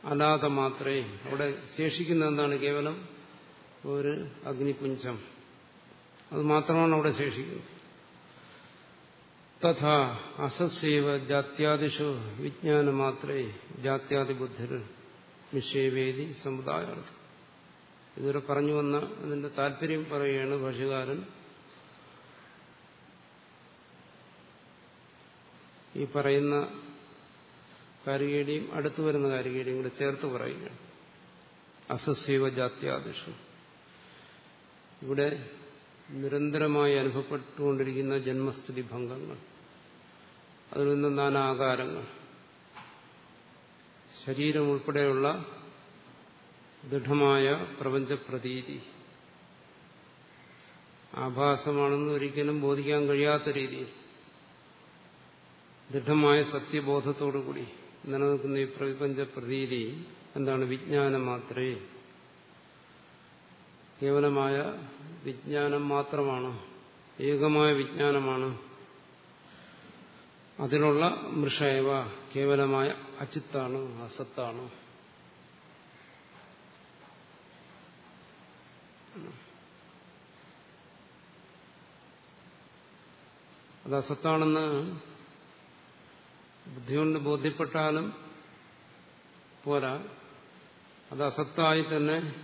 അല്ലാതെ മാത്രമേ അവിടെ ശേഷിക്കുന്ന എന്താണ്? കേവലം ഒരു അഗ്നിപുഞ്ചം. അത് മാത്രമാണ് അവിടെ ശേഷിക്കുന്നത്. തഥാ അസസ്യവ ജാത്യാദിഷു വിജ്ഞാനമാത്രേ ജാത്യാദിബുദ്ധിർ നിഷേവേദി സമുദായം ഇതുവരെ പറഞ്ഞു വന്ന അതിന്റെ താല്പര്യം പറയുകയാണ് ഭാഷകാരൻ. ഈ പറയുന്ന കാരികയുടെയും അടുത്തു വരുന്ന കാരികയുടെയും കൂടെ ചേർത്ത് പറയുകയാണ്. അസസ്യവ ജാത്യാദിഷു. ഇവിടെ നിരന്തരമായി അനുഭവപ്പെട്ടുകൊണ്ടിരിക്കുന്ന ജന്മസ്ഥിതി ഭംഗങ്ങൾ അതിൽ നിന്ന് നാനാകാരങ്ങൾ ശരീരം ഉൾപ്പെടെയുള്ള ദൃഢമായ പ്രപഞ്ചപ്രതീതി. ആഭാസമാണെന്ന് ഒരിക്കലും ബോധിക്കാൻ കഴിയാത്ത രീതിയിൽ ദൃഢമായ സത്യബോധത്തോടുകൂടി നിലനിൽക്കുന്ന ഈ പ്രപഞ്ചപ്രതീതി എന്താണ് വിജ്ഞാനം മാത്രമേ? കേവലമായ വിജ്ഞാനം മാത്രമാണ് ഏകമായ വിജ്ഞാനമാണ് അതിനുള്ള മൃഷയവ. കേവലമായ അച്ചിത്താണ് അസത്താണ്. അത് അസത്താണെന്ന് ബുദ്ധി കൊണ്ട് ബോധ്യപ്പെട്ടാലും പോരാ. അത് അസത്തായി തന്നെ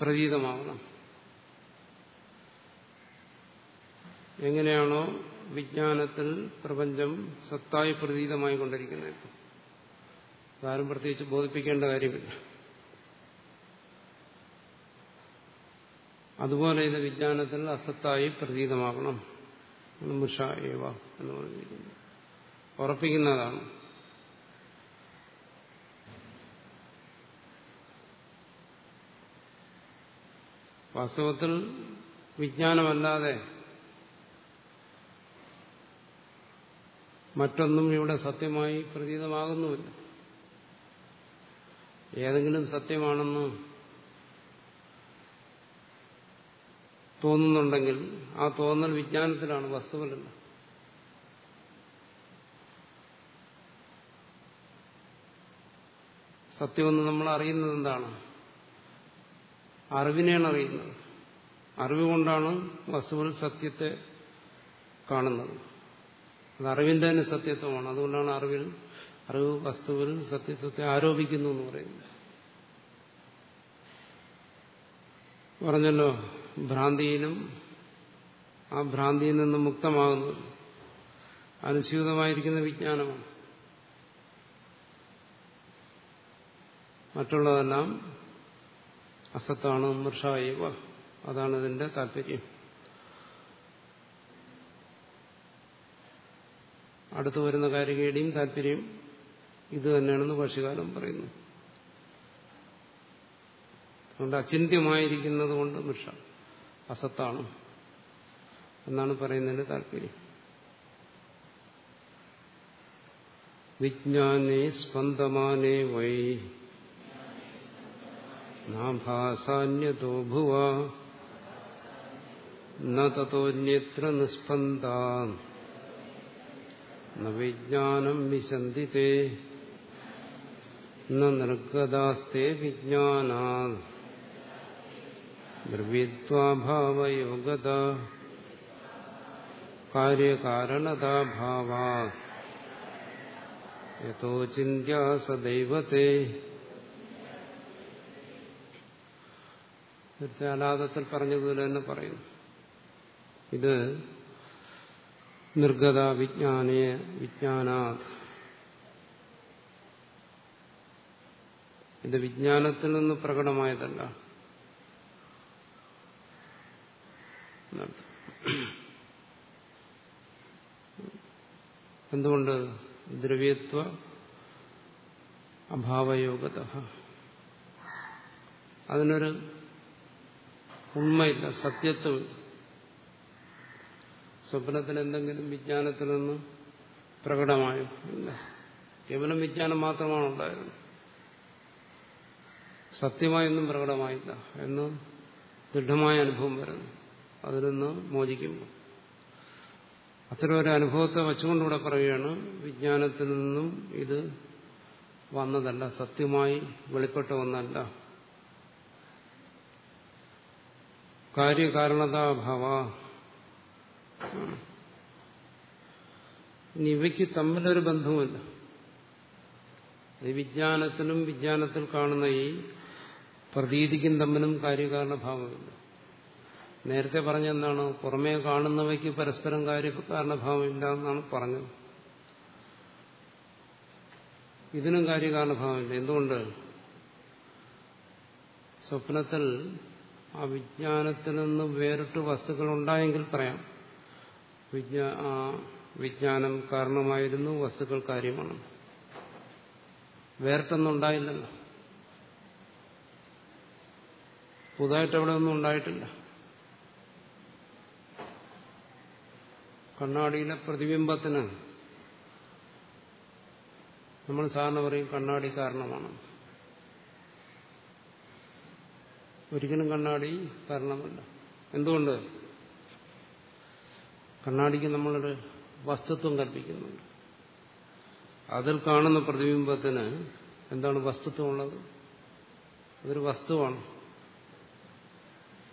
പ്രതീതമാവണം. എങ്ങനെയാണോ വിജ്ഞാനത്തിൽ പ്രപഞ്ചം സത്തായി പ്രതീതമായി കൊണ്ടിരിക്കുന്നത്. അതാരും പ്രത്യേകിച്ച് ബോധിപ്പിക്കേണ്ട കാര്യമില്ല. അതുപോലെ ഇത് വിജ്ഞാനത്തിൽ അസത്തായി പ്രതീതമാകണം മുഷ ഏവ എന്ന് പറഞ്ഞിരിക്കുന്നു. ഉറപ്പിക്കുന്നതാണ്. വാസ്തവത്തിൽ വിജ്ഞാനമല്ലാതെ മറ്റൊന്നും ഇവിടെ സത്യമായി പ്രതീതമാകുന്നുമില്ല. ഏതെങ്കിലും സത്യമാണെന്ന് തോന്നുന്നുണ്ടെങ്കിൽ ആ തോന്നൽ വിജ്ഞാനത്തിലാണ് വസ്തുവിലല്ല. സത്യമെന്ന് നമ്മൾ അറിയുന്നത് എന്താണ്? അറിവിനെയാണ് അറിയുന്നത്. അറിവുകൊണ്ടാണ് വസ്തുവിൽ സത്യത്തെ കാണുന്നത്. അത് അറിവിന്റെ തന്നെ സത്യത്വമാണ്. അതുകൊണ്ടാണ് അറിവിൽ അറിവ് വസ്തുവിൽ സത്യത്വത്തെ ആരോപിക്കുന്നു എന്ന് പറയുന്നത്. പറഞ്ഞല്ലോ? ഭ്രാന്തിയിലും ആ ഭ്രാന്തിയിൽ നിന്ന് മുക്തമാകുന്നത് അനുസ്യൂതമായിരിക്കുന്ന വിജ്ഞാനമാണ്. മറ്റുള്ളതെല്ലാം അസത്താണ് മൃഷായവ. അതാണ് ഇതിന്റെ താല്പര്യം അടുത്തു വരുന്ന കാരികയുടെയും താല്പര്യം ഇത് തന്നെയാണെന്ന് പക്ഷികാലം പറയുന്നു. അതുകൊണ്ട് അചിന്തിയമായിരിക്കുന്നത് കൊണ്ട് മൃഷ. അസത്താണ് എന്നാണ് പറയുന്നതിന്റെ താല്പര്യം. വിജ്ഞാനേ സ്പന്ദമാനേ വൈ. നാഭാസാന്യതോ ഭുവ നതോന്യത്ര നിസ്പന്ദാൻ വിജ്ഞാനം വിശന്തി തേ. നിർഗതാസ്തേ വിജ്ഞാനാ. ദ്രവ്യത്വാഭാവയോഗത കാര്യകാരണതാഭാവാ യഥോ ചിന്യ സദൈവത്തെ നിത്യാലാദത്തിൽ പറഞ്ഞതുപോലെ തന്നെ പറയുന്നു. ഇത് നിർഗത വിജ്ഞാനേ വിജ്ഞാനാത്. ഇത് വിജ്ഞാനത്തിൽ നിന്ന് പ്രകടമായതല്ല. എന്തുകൊണ്ട് ദ്രവ്യത്വ അഭാവയോഗത? അതിനൊരു ഉണ്മയില്ല സത്യത്വം. സ്വപ്നത്തിൽ എന്തെങ്കിലും വിജ്ഞാനത്തിൽ നിന്ന് പ്രകടമായോ? ഇല്ല. കേവലം വിജ്ഞാനം മാത്രമാണ് ഉണ്ടായിരുന്നത് സത്യമായൊന്നും പ്രകടമായില്ല. എന്ന് ദൃഢമായ അനുഭവം വരുന്നു. അതിൽ നിന്ന് മോചിക്കുമ്പോൾ അത്തരം ഒരു അനുഭവത്തെ വച്ചുകൊണ്ടിവിടെ പറയുകയാണ് വിജ്ഞാനത്തിൽ നിന്നും ഇത് വന്നതല്ല സത്യമായി വെളിപ്പെട്ട ഒന്നല്ല കാര്യകാരണതാഭാവ. ഇനി ഇവയ്ക്ക് തമ്മിലൊരു ബന്ധവുമില്ല. ഈ വിജ്ഞാനത്തിനും വിജ്ഞാനത്തിൽ കാണുന്ന ഈ പ്രതീതിക്കും തമ്മിലും കാര്യകാരണഭാവമില്ല. നേരത്തെ പറഞ്ഞെന്താണ്? പുറമേ കാണുന്നവയ്ക്ക് പരസ്പരം കാര്യകാരണഭാവമില്ല എന്നാണ് പറഞ്ഞത്. ഇതിനും കാര്യകാരണഭാവമില്ല. എന്തുകൊണ്ട്? സ്വപ്നത്തിൽ ആ വിജ്ഞാനത്തിൽ നിന്ന് വേറിട്ട് വസ്തുക്കൾ ഉണ്ടായെങ്കിൽ പറയാം വിജ്ഞാനം കാരണമായിരുന്നു വസ്തുക്കൾ കാര്യമാണ്. വേറിട്ടൊന്നും ഉണ്ടായില്ലല്ലോ. പുതുതായിട്ട് അവിടെ ഒന്നും ഉണ്ടായിട്ടില്ല. കണ്ണാടിയിലെ പ്രതിബിംബത്തിന് നമ്മൾ സാധാരണ പറയും കണ്ണാടി കാരണമാണ്. ഒരിക്കലും കണ്ണാടി കാരണമല്ല. എന്തുകൊണ്ട്? കണ്ണാടിക്ക് നമ്മളൊരു വസ്തുത്വം കൽപ്പിക്കുന്നുണ്ട്. അതിൽ കാണുന്ന പ്രതിബിംബത്തിന് എന്താണ് വസ്തുത്വമുള്ളത്? അതൊരു വസ്തുവാണ്.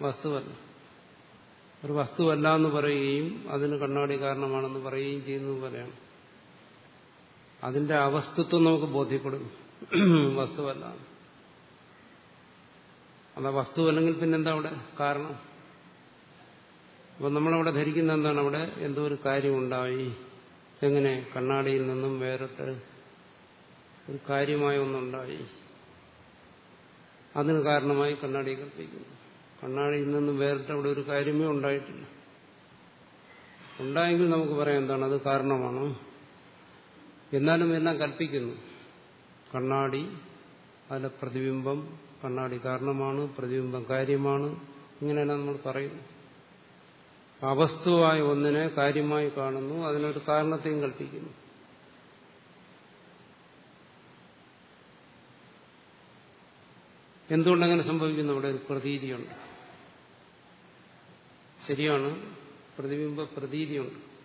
വസ്തുവല്ല. ഒരു വസ്തുവല്ല എന്ന് പറയുകയും അതിന് കണ്ണാടി കാരണമാണെന്ന് പറയുകയും ചെയ്യുന്നത് പോലെയാണ്. അതിന്റെ അവസ്തുത്വം നമുക്ക് ബോധ്യപ്പെടും. വസ്തുവല്ല. അത് വസ്തുവല്ലെങ്കിൽ പിന്നെന്താ അവിടെ? കാരണം. അപ്പൊ നമ്മളവിടെ ധരിക്കുന്ന എന്താണ്? അവിടെ എന്തോ ഒരു കാര്യമുണ്ടായി. എങ്ങനെ? കണ്ണാടിയിൽ നിന്നും വേറിട്ട് ഒരു കാര്യമായ ഒന്നുണ്ടായി. അതിന് കാരണമായി കണ്ണാടി കൽപ്പിക്കുന്നു. കണ്ണാടിയിൽ നിന്നും വേറിട്ട് അവിടെ ഒരു കാര്യമേ ഉണ്ടായിട്ടില്ല. ഉണ്ടായെങ്കിൽ നമുക്ക് പറയാം എന്താണ്? അത് കാരണമാണ്. എന്നാലും എല്ലാം കൽപ്പിക്കുന്നു. കണ്ണാടി അതിലെ പ്രതിബിംബം കണ്ണാടി കാരണമാണ് പ്രതിബിംബം കാര്യമാണ് ഇങ്ങനെയെല്ലാം നമ്മൾ പറയുന്നു. അവസ്തുവായ ഒന്നിനെ കാര്യമായി കാണുന്നു അതിനൊരു കാരണത്തെയും കൽപ്പിക്കുന്നു. എന്തുകൊണ്ടങ്ങനെ സംഭവിക്കുന്നു? അവിടെ ഒരു പ്രതീതിയുണ്ട്. ശരിയാണ്. പ്രതിബിംബ പ്രതീതിയുണ്ട്.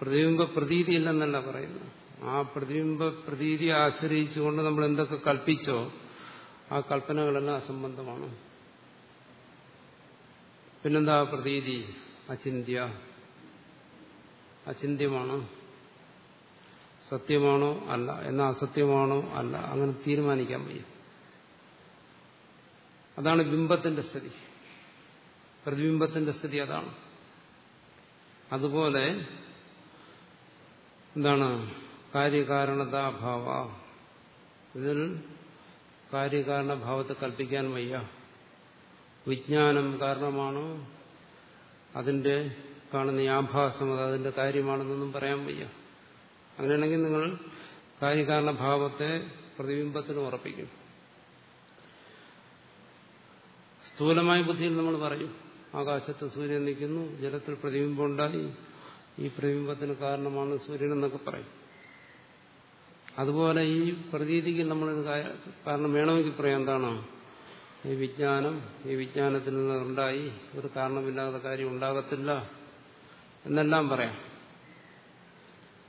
പ്രതിബിംബ പ്രതീതിയില്ലെന്നല്ല പറയുന്നത്. ആ പ്രതിബിംബ പ്രതീതിയെ ആശ്രയിച്ചുകൊണ്ട് നമ്മൾ എന്തൊക്കെ കൽപ്പിച്ചോ ആ കൽപ്പനകളെല്ലാം അസംബന്ധമാണ്. പിന്നെന്താ പ്രതീതി? അചിന്ത്യ. അചിന്ത്യമാണ്. സത്യമാണോ അല്ല? എന്നാ അസത്യമാണോ അല്ല? അങ്ങനെ തീരുമാനിക്കാൻ വയ്യ. അതാണ് ബിംബത്തിന്റെ സ്ഥിതി. പ്രതിബിംബത്തിന്റെ സ്ഥിതി അതാണ്. അതുപോലെ എന്താണ്? കാര്യകാരണതാഭാവ. ഇതിൽ കാര്യകാരണഭാവത്തെ കൽപ്പിക്കാൻ വയ്യ. വിജ്ഞാനം കാരണമാണ് അതിന്റെ കാണുന്ന ആഭാസം അത് അതിന്റെ കാര്യമാണെന്നൊന്നും പറയാൻ വയ്യ. അങ്ങനെയാണെങ്കിൽ നിങ്ങൾ കാര്യകാരണഭാവത്തെ പ്രതിബിംബത്തിന് ഉറപ്പിക്കും. സ്ഥൂലമായ ബുദ്ധിയിൽ നമ്മൾ പറയും. ആകാശത്ത് സൂര്യൻ നിൽക്കുന്നു ജലത്തിൽ പ്രതിബിംബം ഉണ്ടായി. ഈ പ്രതിബിംബത്തിന് കാരണമാണ് സൂര്യൻ എന്നൊക്കെ പറയും. അതുപോലെ ഈ പ്രതീതിക്ക് നമ്മൾ കാരണം വേണമെങ്കിൽ പറയാം എന്താണോ? ഈ വിജ്ഞാനം ഈ വിജ്ഞാനത്തിൽ നിന്ന് ഉണ്ടായി ഒരു കാരണമില്ലാത്ത കാര്യം ഉണ്ടാകത്തില്ല എന്നെല്ലാം പറയാം.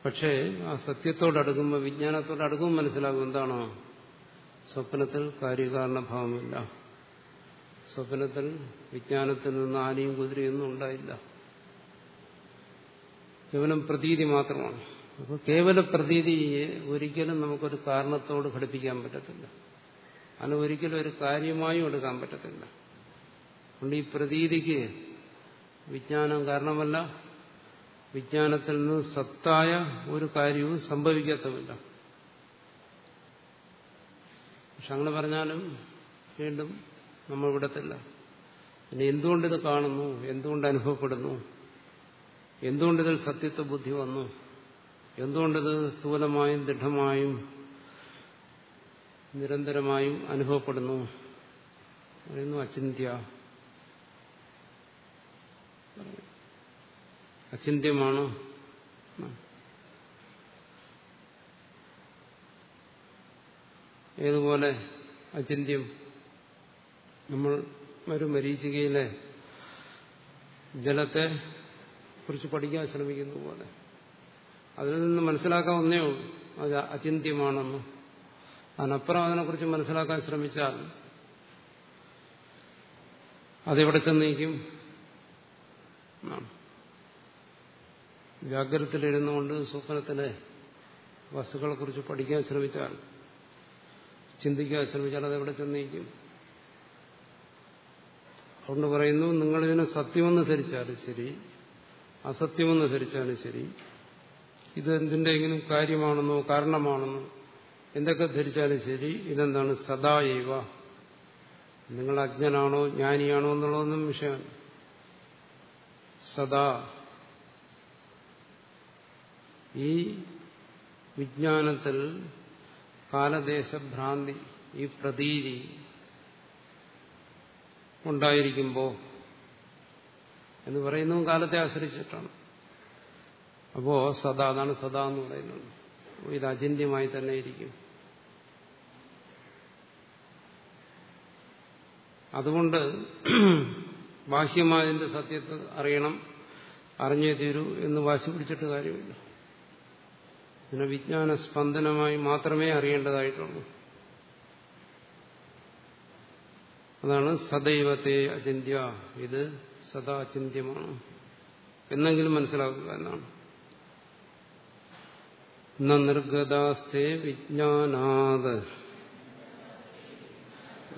പക്ഷേ ആ സത്യത്തോടടുക്കുമ്പോൾ വിജ്ഞാനത്തോടടുക്കുമ്പോൾ മനസ്സിലാകും എന്താണോ? സ്വപ്നത്തിൽ കാര്യകാരണഭാവമില്ല. സ്വപ്നത്തിൽ വിജ്ഞാനത്തിൽ നിന്ന് ആനയും കുതിരയൊന്നും ഉണ്ടായില്ല. കേവലം പ്രതീതി മാത്രമാണ്. അപ്പോൾ കേവല പ്രതീതിയെ ഒരിക്കലും നമുക്കൊരു കാരണത്തോട് ഘടിപ്പിക്കാൻ പറ്റത്തില്ല. അത് ഒരിക്കലും ഒരു കാര്യമായും എടുക്കാൻ പറ്റത്തില്ല. അതുകൊണ്ട് ഈ പ്രതീതിക്ക് വിജ്ഞാനം കാരണമല്ല. വിജ്ഞാനത്തിൽ നിന്ന് സത്തായ ഒരു കാര്യവും സംഭവിക്കത്തുമില്ല. പക്ഷെ അങ്ങനെ പറഞ്ഞാലും വീണ്ടും നമ്മൾ വിടത്തില്ല പിന്നെ എന്തുകൊണ്ടിത് കാണുന്നു? എന്തുകൊണ്ട് അനുഭവപ്പെടുന്നു? എന്തുകൊണ്ടിതിൽ സത്യത്വ ബുദ്ധി വന്നു? എന്തുകൊണ്ടിത് സ്ഥൂലമായും ദൃഢമായും നിരന്തരമായും അനുഭവപ്പെടുന്നു? പറയുന്നു അചിന്ത്യ. അചിന്ത്യമാണ്. ഏതുപോലെ? അചിന്യം നമ്മൾ ഒരു മരീചികയിലെ ജലത്തെ കുറിച്ച് പഠിക്കാൻ ശ്രമിക്കുന്ന പോലെ. അതിൽ നിന്ന് മനസ്സിലാക്കാൻ ഒന്നേ ഉള്ളൂ. അത് അചിന്യമാണെന്ന് അതിനപ്പുറം അതിനെക്കുറിച്ച് മനസ്സിലാക്കാൻ ശ്രമിച്ചാൽ അതെവിടെ ചെന്നേക്കും ജാഗ്രതത്തിലിരുന്നുകൊണ്ട് സ്വപ്നത്തിലെ വസ്തുക്കളെ കുറിച്ച് പഠിക്കാൻ ശ്രമിച്ചാൽ ചിന്തിക്കാൻ ശ്രമിച്ചാൽ അതെവിടെ ചെന്നേക്കും അതുകൊണ്ട് പറയുന്നു നിങ്ങളിതിനെ സത്യമെന്ന് ധരിച്ചാലും ശരി അസത്യമെന്ന് ധരിച്ചാലും ശരി. ഇത് എന്തിന്റെയെങ്കിലും കാര്യമാണെന്നോ കാരണമാണെന്നോ എന്തൊക്കെ ധരിച്ചാലും ശരി ഇതെന്താണ് സദായവ നിങ്ങൾ അജ്ഞനാണോ ജ്ഞാനിയാണോ എന്നുള്ളതൊന്നും വിഷയം സദാ. ഈ വിജ്ഞാനത്തിൽ കാലദേശഭ്രാന്തി ഈ പ്രതീതി ഉണ്ടായിരിക്കുമ്പോൾ എന്ന് പറയുന്നതും കാലത്തെ ആശ്രയിച്ചിട്ടാണ്. അപ്പോ സദാ അതാണ് സദാ എന്ന് പറയുന്നത്. ഇത് അചിന്യമായി തന്നെ ഇരിക്കും. അതുകൊണ്ട് ബാഹ്യമായതിന്റെ സത്യത്തെ അറിയണം അറിഞ്ഞേ തീരൂ എന്ന് വാശി പിടിച്ചിട്ട് കാര്യമില്ല. പിന്നെ വിജ്ഞാന സ്പന്ദനമായി മാത്രമേ അറിയേണ്ടതായിട്ടുള്ളൂ. അതാണ് സദൈവത്തെ അചിന്യ ഇത് സദാ അചിന്യമാണ് എന്നെങ്കിലും മനസ്സിലാക്കുക എന്നാണ്. നിർഗതാസ്തേ വിജ്ഞാനാത്.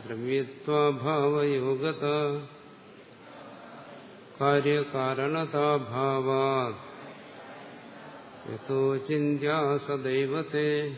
ദ്രവ്യത്വഭാവയോഗത കാര്യകാരണതാഭാവാ യഥോ ചിന്യാ സദൈവത്തെ.